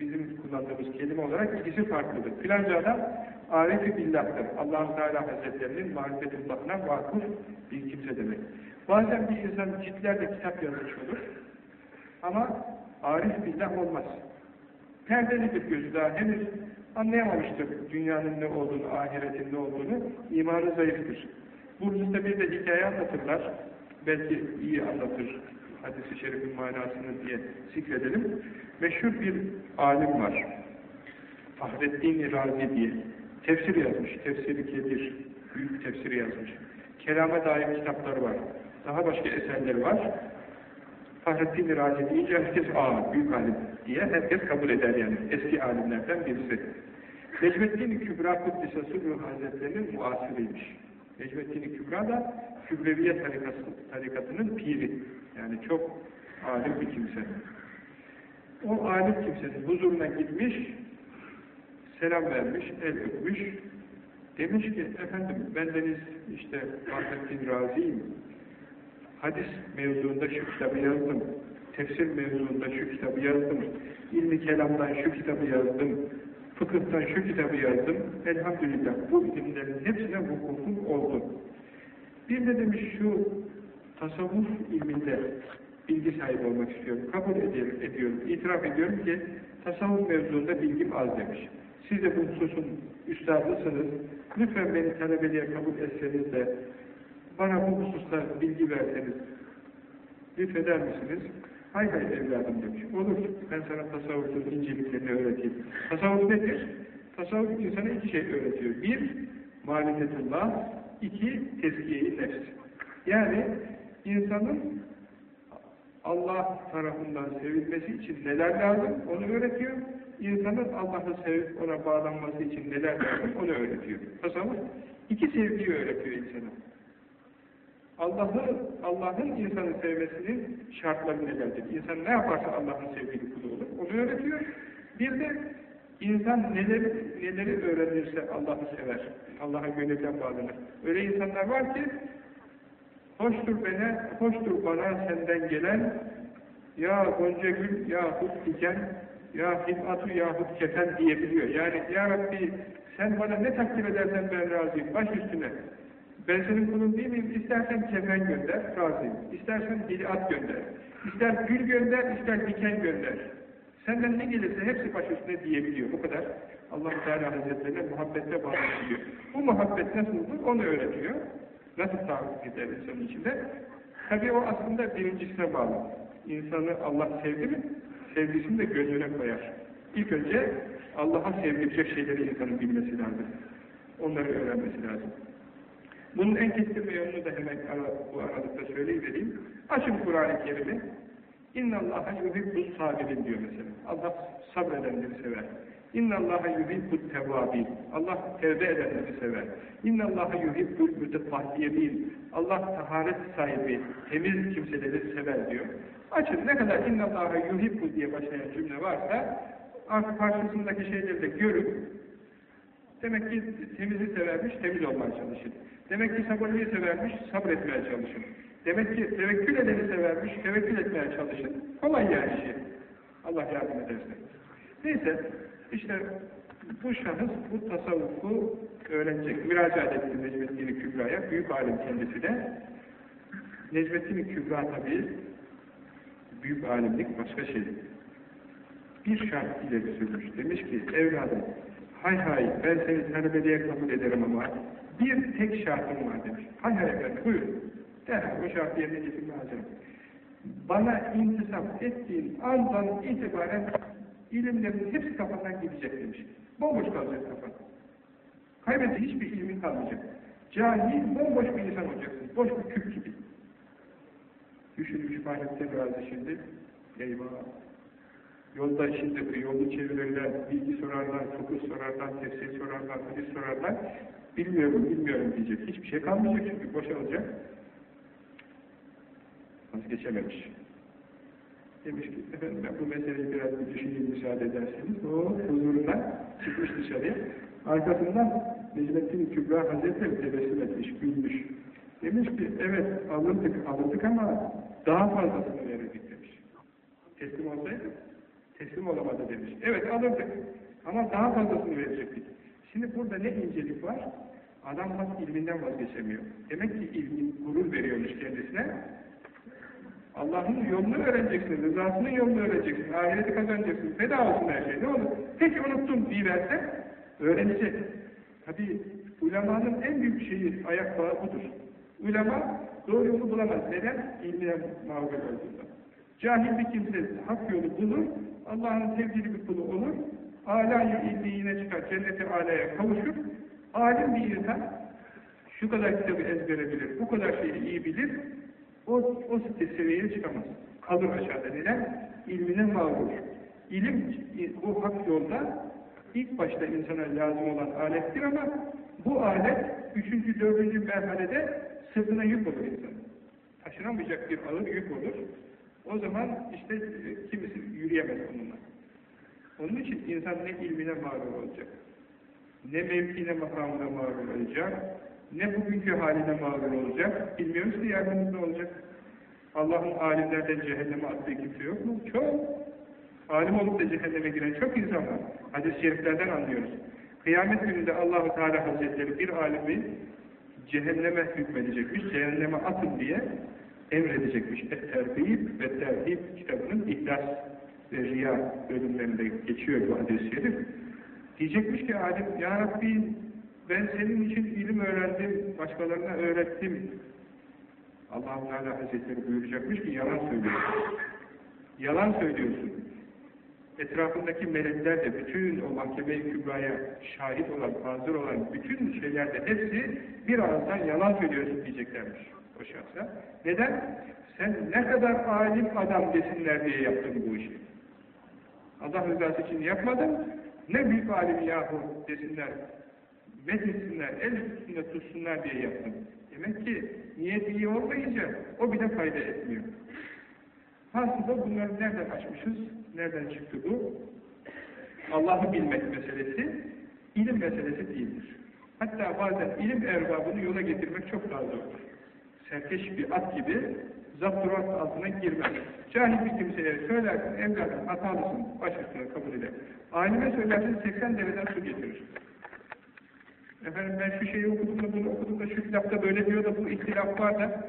bizim kullandığımız kelime olarak ikisi farklıdır. Filanca adam arif billah'tır. allah Teala Hazretlerinin marifetullahına vakıf bir kimse demek. Bazen bir insan ciltlerde kitap yazmış olur. Ama arif billah olmaz. Perdelidir gözü daha henüz anlayamamıştır dünyanın ne olduğunu, ahiretin ne olduğunu, imanı zayıftır. Bu hususta bir de hikaye anlatırlar, belki iyi anlatır hadisi şerifin manasını diye zikredelim. Meşhur bir alim var, Fahrettin Razi diye, tefsir yazmış, tefsiri kedir, büyük tefsir yazmış. Kelame dair kitapları var, daha başka eserleri var. Fahrettin Razi deyince herkes, aa büyük alim diye herkes kabul eder yani, eski alimlerden birisi. Necmettin Kübra Kuddise Sulhu Hazretleri'nin muasiriymiş. Necmettin Kübra da Kübreviye tarikası, tarikatının piri. Yani çok alim bir kimse. O alim kimsenin huzuruna gitmiş, selam vermiş, el öpmüş. Demiş ki, efendim bendeniz işte Ahmettin Razi'yim. Hadis mevzuunda şu kitabı yazdım. Tefsir mevzuunda şu kitabı yazdım. İlmi kelamdan şu kitabı yazdım fıkıhtan şu kitabı yazdım, elhamdülillah bu ilimlerin hepsine vukufum oldu. Bir de demiş şu tasavvuf ilminde bilgi sahibi olmak istiyorum, kabul ediyorum, ediyorum, itiraf ediyorum ki tasavvuf mevzuunda bilgim az demiş. Siz de bu hususun üstadısınız, lütfen beni talebeliğe kabul etseniz de bana bu hususta bilgi verseniz lütfeder misiniz? Hay hay evladım demiş. Olur, ben sana tasavvufun inceliklerini. Tasavvuf nedir? Tasavvuf insana iki şey öğretiyor. Bir, marifetullah, iki, tezkiye-i nefs. Yani insanın Allah tarafından sevilmesi için neler lazım onu öğretiyor. İnsanın Allah'ı sevip ona bağlanması için neler lazım onu öğretiyor. Tasavvuf iki sevgiyi öğretiyor insana. Allah'ı Allah'ın insanı sevmesinin şartları nelerdir? İnsan ne yaparsa Allah'ın sevgili kulu olur. Onu öğretiyor. Bir de insan neleri, neleri öğrenirse Allah'ı sever. Allah'a gönülden bağlanır. Öyle insanlar var ki hoştur bana, hoştur bana senden gelen ya gonca gül yahut diken ya himatu yahut kefen diyebiliyor. Yani ya Rabbi sen bana ne takdir edersen ben razıyım. Baş üstüne. Ben senin kulun değil miyim? İstersen kefen gönder, razıyım. İstersen at gönder. İster gül gönder, ister diken gönder. Senden ne gelirse hepsi baş üstüne diyebiliyor. Bu kadar. allah Teala Hazretleri muhabbette bağlanıyor. Bu muhabbet nasıldır? Onu öğretiyor. Nasıl tahakkuk eder insanın içinde? Tabii o aslında birincisine bağlı. İnsanı Allah sevdi mi? sevgisini de gönlüne koyar. İlk önce Allah'a sevdirecek şeyleri insanın bilmesi lazım. Onları öğrenmesi lazım. Bunun en kestirme yolunu da hemen bu aralıkta söyleyivereyim. Açın Kur'an-ı Kerim'i. اِنَّ اللّٰهَ يُحِبُّ sabirin diyor mesela. Allah sabredenleri sever. اِنَّ اللّٰهَ يُحِبُّ tevvabin. Allah tevbe edenleri sever. اِنَّ اللّٰهَ يُحِبُّ mütetahhiyerin. Allah taharet sahibi, temiz kimseleri sever diyor. Açın ne kadar اِنَّ اللّٰهَ يُحِبُّ diye başlayan cümle varsa karşısındaki şeyleri de görün. Demek ki temizi severmiş, temiz olmaya çalışın. Demek ki sabırlıyı severmiş, sabretmeye çalışın. Demek ki tevekkül edeni severmiş, tevekkül etmeye çalışın. Kolay yani işi. Allah yardım ederse. Neyse, işte bu şahıs bu tasavvufu öğrenecek. Müracaat etti Necmettin Kübra'ya. Büyük alim kendisi de. Necmettin Kübra tabi büyük alimlik başka şey. Bir şart ileri sürmüş. Demiş ki evladım hay hay ben seni talebeliğe kabul ederim ama bir tek şartım var demiş. Hay hay efendim buyurun. Derhal o şartı yerine getirme hazırım. Bana intisap ettiğin andan itibaren ilimlerin hepsi kafandan gidecek demiş. Bomboş kalacak kafan. Kaybettiği hiçbir ilmin kalmayacak. Cahil, bomboş bir insan olacaksın. Boş bir küp gibi. Düşünmüş Fahrettin Gazi şimdi. Eyvah! Yolda şimdi yolu çevirirler, bilgi sorarlar, fıkıh sorarlar, tefsir sorarlar, hadis sorarlar. Bilmiyorum, bilmiyorum diyecek. Hiçbir şey kalmayacak çünkü boşalacak. Vazgeçememiş. Demiş ki, efendim ben bu meseleyi biraz bir düşüneyim müsaade ederseniz. O huzuruna çıkmış dışarıya. Arkasından Necmettin Kübra Hazretleri tebessüm etmiş, gülmüş. Demiş ki, evet alırdık, alırdık ama daha fazlasını verirdik demiş. Teslim olsaydı, teslim olamadı demiş. Evet alırdık ama daha fazlasını verecektik. Şimdi burada ne incelik var? Adam bak ilminden vazgeçemiyor. Demek ki ilmin gurur veriyormuş kendisine. Allah'ın yolunu öğreneceksin, rızasının yolunu öğreneceksin, ahireti kazanacaksın, feda olsun her şey. Ne olur? Peki unuttum diyiverse öğrenecek. Tabi ulemanın en büyük şeyi, ayak bağı budur. Ulema doğru yolu bulamaz. Neden? İlmine mağdur olduğunda. Cahil bir kimse hak yolu bulur, Allah'ın sevgili bir kulu olur, âlâ-i illiğine çıkar, cennete âlâya kavuşur, alim bir insan şu kadar kitabı ezbere bilir, bu kadar şeyi iyi bilir, o, o seviyeye çıkamaz. Kalır aşağıda. Neden? İlmine mağrur. İlim bu hak yolda ilk başta insana lazım olan alettir ama bu alet üçüncü, dördüncü merhalede sırtına yük olur insan. Taşınamayacak bir ağır yük olur. O zaman işte e, kimisi yürüyemez onunla. Onun için insan ne ilmine mağrur olacak, ne mevkine makamına mağrur olacak, ne bugünkü haline mağrur olacak, bilmiyoruz ki yarın ne olacak. Allah'ın alimlerden cehenneme attığı kimse yok mu? Çok. Alim olup da cehenneme giren çok insan var. Hadis-i şeriflerden anlıyoruz. Kıyamet gününde Allahu Teala Hazretleri bir alimi cehenneme hükmedecekmiş, cehenneme atın diye emredecekmiş. Et-Terbiyib ve Terhib kitabının ihlas ve riya bölümlerinde geçiyor bu hadis-i şerif. Diyecekmiş ki alim, Ya Rabbi ben senin için ilim öğrendim, başkalarına öğrettim. allah Teala Hazretleri buyuracakmış ki yalan söylüyorsun. Yalan söylüyorsun. Etrafındaki melekler de bütün o mahkeme-i kübraya şahit olan, hazır olan bütün şeylerde hepsi bir ağızdan yalan söylüyorsun diyeceklermiş o şahsa. Neden? Sen ne kadar alim adam desinler diye yaptın bu işi. Allah rızası için yapmadın, ne büyük alim yahu desinler, methetsinler, el üstünde tutsunlar diye yaptım. Demek ki niyet iyi olmayınca o bile fayda etmiyor. Aslında bunları nereden açmışız, nereden çıktı bu? Allah'ı bilmek meselesi, ilim meselesi değildir. Hatta bazen ilim erbabını yola getirmek çok daha zordur. Serkeş bir at gibi zapturat altına girmez. Cahil bir kimseye söylersin, evladım hatalısın, baş üstüne kabul eder. Alime söylersin 80 dereden su getirir. Efendim ben şu şeyi okudum da bunu okudum da şu kitapta böyle diyor da bu ihtilaf var da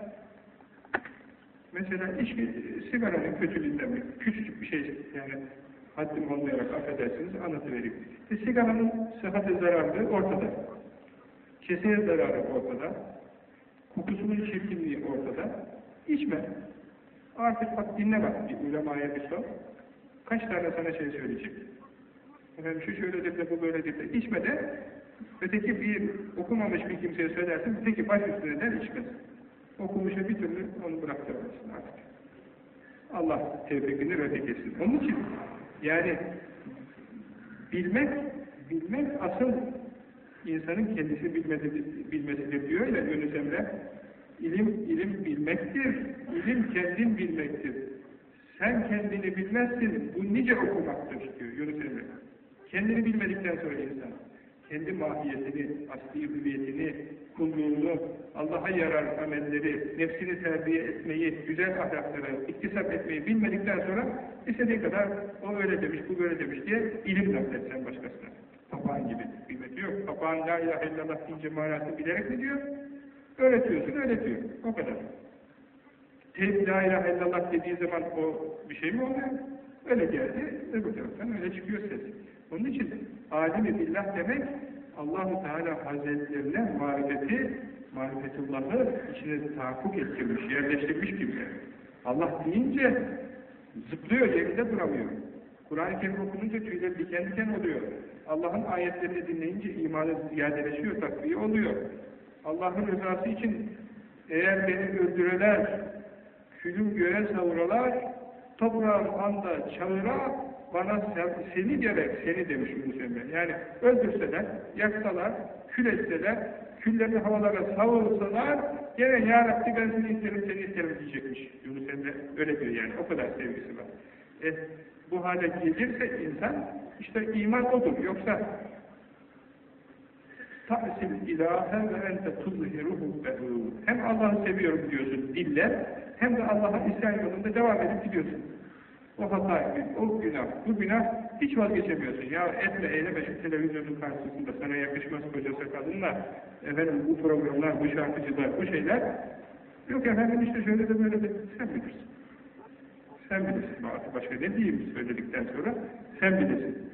mesela içki, sigaranın kötülüğünden mi? Küçücük bir şey yani haddim olmayarak affedersiniz anlatıvereyim. E, sigaranın sıhhate zararlı ortada. Keseye zararı ortada. Kokusunun çirkinliği ortada. İçme. Artık bak dinle bak bir ulemaya bir sor. Kaç tane sana şey söyleyecek? Efendim şu şöyle dedi, bu böyle dedi. İçme de öteki bir okumamış bir kimseye söylersin, öteki baş üstüne der içmez. Okumuşa bir türlü onu bıraktıramazsın artık. Allah tevfikini refik etsin. Onun için yani bilmek, bilmek asıl insanın kendisi bilmesi, bilmesidir diyor ya Yunus Emre. İlim, ilim bilmektir. İlim kendin bilmektir. Sen kendini bilmezsin, bu nice okumaktır diyor Yunus Emre. Kendini bilmedikten sonra insan, kendi mahiyetini, asli hüviyetini, kulluğunu, Allah'a yarar amelleri, nefsini terbiye etmeyi, güzel ahlakları, iktisap etmeyi bilmedikten sonra istediği kadar o öyle demiş, bu böyle demiş diye ilim nakletsen başkasına. Papağan gibi kıymeti yok. Papağan la ilahe illallah deyince manasını bilerek mi diyor? Öğretiyorsun, öğretiyor. O kadar. Tek la ilahe illallah dediği zaman o bir şey mi oluyor? Öyle geldi, öbür taraftan öyle çıkıyor ses. Onun için alimi billah demek Allahu Teala Hazretlerine marifeti, marifetullahı içine tahakkuk ettirmiş, yerleştirmiş kimse. Allah deyince zıplıyor, yerinde duramıyor. Kur'an-ı Kerim okununca tüyler diken diken oluyor. Allah'ın ayetlerini dinleyince imanı ziyadeleşiyor, takviye oluyor. Allah'ın rızası için eğer beni öldüreler, külüm göğe savuralar, toprağım anda çağıra, bana seni gerek, seni demiş Yunus Emre. Yani öldürseler, yaksalar, kül etseler, küllerini havalara savursalar, gene ya Rabbi ben seni isterim, seni isterim diyecekmiş Yunus Emre. Öyle diyor yani, o kadar sevgisi var. E, bu hale gelirse insan, işte iman odur. Yoksa ta'sil ilahe ve ente tuzhiruhu. Hem Allah'ı seviyorum diyorsun dille, hem de Allah'a isyan yolunda devam edip gidiyorsun. O hata, o günah, bu günah hiç vazgeçemiyorsun. Ya etme, eyleme şu televizyonun karşısında sana yakışmaz koca sakalınla, efendim bu programlar, bu şarkıcılar, bu şeyler. Yok efendim işte şöyle de böyle de sen bilirsin. Sen bilirsin. Başka ne diyeyim söyledikten sonra sen bilirsin.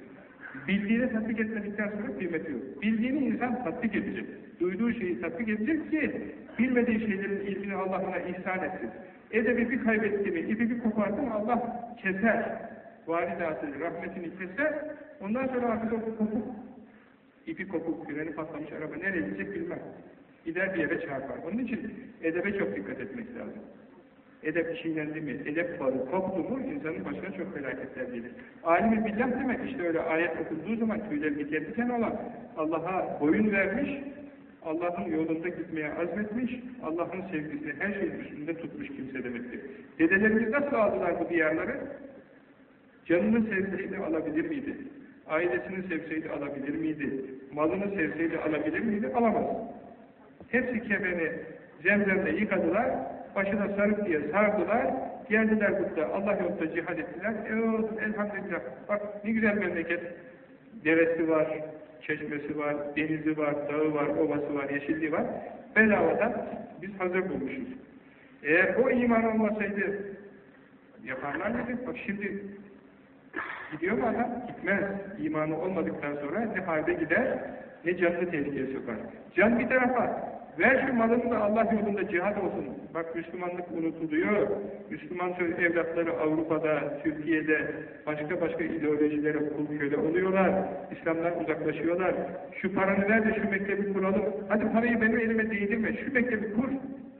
Bildiğini tatbik etmedikten sonra kıymeti yok. Bildiğini insan tatbik edecek. Duyduğu şeyi tatbik edecek ki bilmediği şeylerin ilmini Allah ona ihsan etsin. Edebi bir kaybetti mi, ipi bir kopardı mı Allah keser. Validatı, rahmetini keser. Ondan sonra artık o kopuk, ipi kopuk, freni patlamış araba nereye gidecek bilmem. Gider bir yere çarpar. Onun için edebe çok dikkat etmek lazım. Edep çiğnendi mi, edep bağı koptu mu insanın başına çok felaketler gelir. Alimi billah demek işte öyle ayet okunduğu zaman tüyler diken diken olan Allah'a boyun vermiş, Allah'ın yolunda gitmeye azmetmiş, Allah'ın sevgisini her şeyin üstünde tutmuş kimse demektir. Dedelerimiz nasıl aldılar bu diyarları? Canını sevseydi alabilir miydi? Ailesini sevseydi alabilir miydi? Malını sevseydi alabilir miydi? Alamaz. Hepsi kefeni zemzemle yıkadılar, başına sarık diye sardılar, geldiler burada Allah yolunda cihad ettiler. Evet, elhamdülillah. Bak ne güzel memleket. Deresi var, çeşmesi var, denizi var, dağı var, ovası var, yeşilliği var. Bedavadan biz hazır bulmuşuz. Eğer o iman olmasaydı yaparlar mıydı? Bak şimdi gidiyor mu adam? Gitmez. İmanı olmadıktan sonra ne halde gider, ne canını tehlikeye sokar. Can bir tarafa, Ver şu malını da Allah yolunda cihad olsun. Bak Müslümanlık unutuluyor. Müslüman evlatları Avrupa'da, Türkiye'de başka başka ideolojilere kul köle oluyorlar. İslam'dan uzaklaşıyorlar. Şu paranı ver de şu mektebi kuralım. Hadi parayı benim elime değdirme. Şu mektebi kur.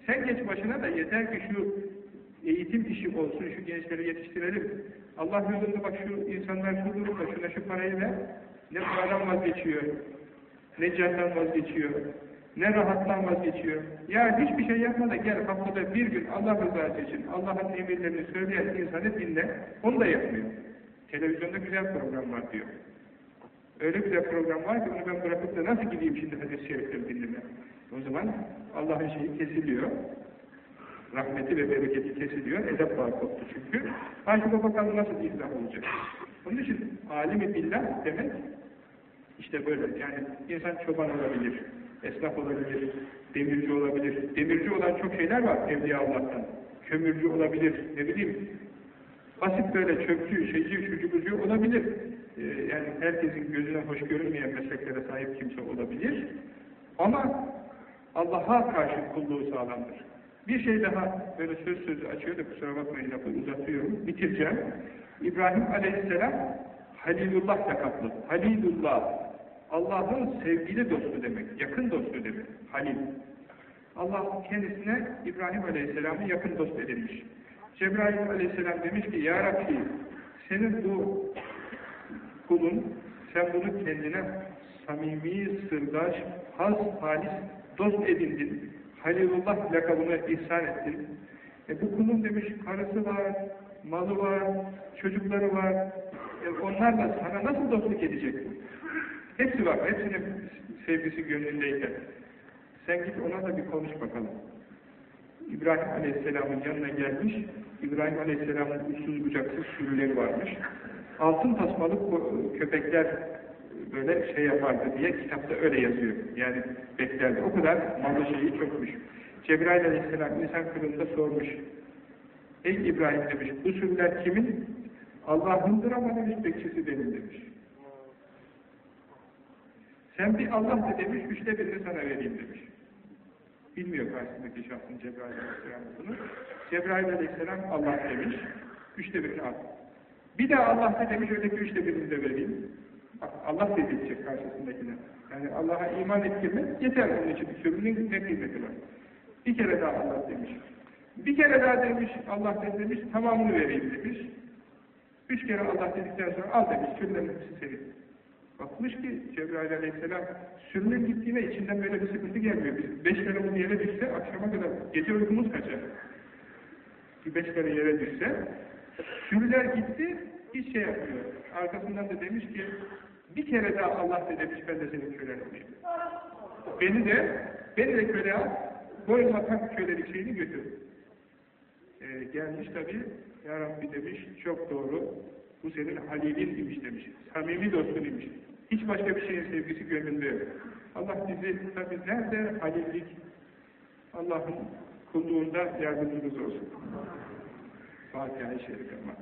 Sen geç başına da yeter ki şu eğitim işi olsun, şu gençleri yetiştirelim. Allah yolunda bak şu insanlar şu durumda, şuna şu parayı ver. Ne paradan vazgeçiyor, ne candan vazgeçiyor. Ne rahattan vazgeçiyor. Ya hiçbir şey yapma da gel haftada bir gün Allah rızası için Allah'ın emirlerini söyleyen insanı dinle. Onu da yapmıyor. Televizyonda güzel program var diyor. Öyle güzel program var ki onu ben bırakıp da nasıl gideyim şimdi hadis-i şerifleri dinleme. O zaman Allah'ın şeyi kesiliyor. Rahmeti ve bereketi kesiliyor. Edep var koptu çünkü. Acaba bakalım nasıl izah olacak. Onun için alimi billah demek işte böyle. Yani insan çoban olabilir esnaf olabilir, demirci olabilir. Demirci olan çok şeyler var Evliya Allah'tan. Kömürcü olabilir, ne bileyim. Basit böyle çöpçü, şeyci, şucu olabilir. Ee, yani herkesin gözüne hoş görünmeyen mesleklere sahip kimse olabilir. Ama Allah'a karşı kulluğu sağlamdır. Bir şey daha böyle söz sözü açıyor da kusura bakmayın lafı uzatıyorum. Bitireceğim. İbrahim aleyhisselam Halilullah lakaplı. Halilullah. Allah'ın sevgili dostu demek. Yakın dostu demek. Halil. Allah kendisine İbrahim aleyhisselamı yakın dost edilmiş. Cebrail aleyhisselam demiş ki Ya Rabbi senin bu kulun sen bunu kendine samimi, sırdaş, haz, halis dost edindin. Halilullah lakabını ihsan ettin. E bu kulun demiş karısı var, malı var, çocukları var. E onlarla sana nasıl dostluk edecek? Hepsi var, hepsinin sevgisi gönlündeyken. Sen git ona da bir konuş bakalım. İbrahim Aleyhisselam'ın yanına gelmiş, İbrahim Aleyhisselam'ın uçsuz bucaksız sürüleri varmış. Altın tasmalı köpekler böyle şey yapardı diye kitapta öyle yazıyor. Yani beklerdi. O kadar malı şeyi çokmuş. Cebrail Aleyhisselam insan kılığında sormuş. Ey İbrahim demiş, bu sürüler kimin? Allah'ındır ama demiş, bekçisi benim demiş. Sen bir Allah de demiş, üçte birini sana vereyim demiş. Bilmiyor karşısındaki şahsın Cebrail Aleyhisselam bunu. Cebrail Aleyhisselam Allah demiş, üçte birini al. Bir de demiş, öteki üçte birini de vereyim. Allah dedirtecek karşısındakine. Yani Allah'a iman ettirmek yeter onun için. Sürünün ne kıymeti var. Bir kere daha Allah demiş. Bir kere daha demiş, Allah demiş, tamamını vereyim demiş. Üç kere Allah dedikten sonra al demiş, sürülerin hepsi senin. Bakmış ki Cebrail aleyhisselam sürünün gittiğine içinden böyle bir sıkıntı gelmiyor. Biz beş kere bu yere düşse akşama kadar gece uykumuz kaçar. Bir beş kere yere düşse sürüler gitti hiç şey yapmıyor. Arkasından da demiş ki bir kere daha Allah de demiş ben de senin kölen olayım. Beni de beni de köle al boynuma tak kölelik şeyini götür. Ee, gelmiş tabi Ya Rabbi demiş çok doğru bu senin halilin imiş demiş. Samimi dostun imiş. Hiç başka bir şeyin sevgisi gönlünde yok. Allah bizi tabi nerede halillik Allah'ın kulluğunda yardımcımız olsun. Fatiha-i Şerif yapmak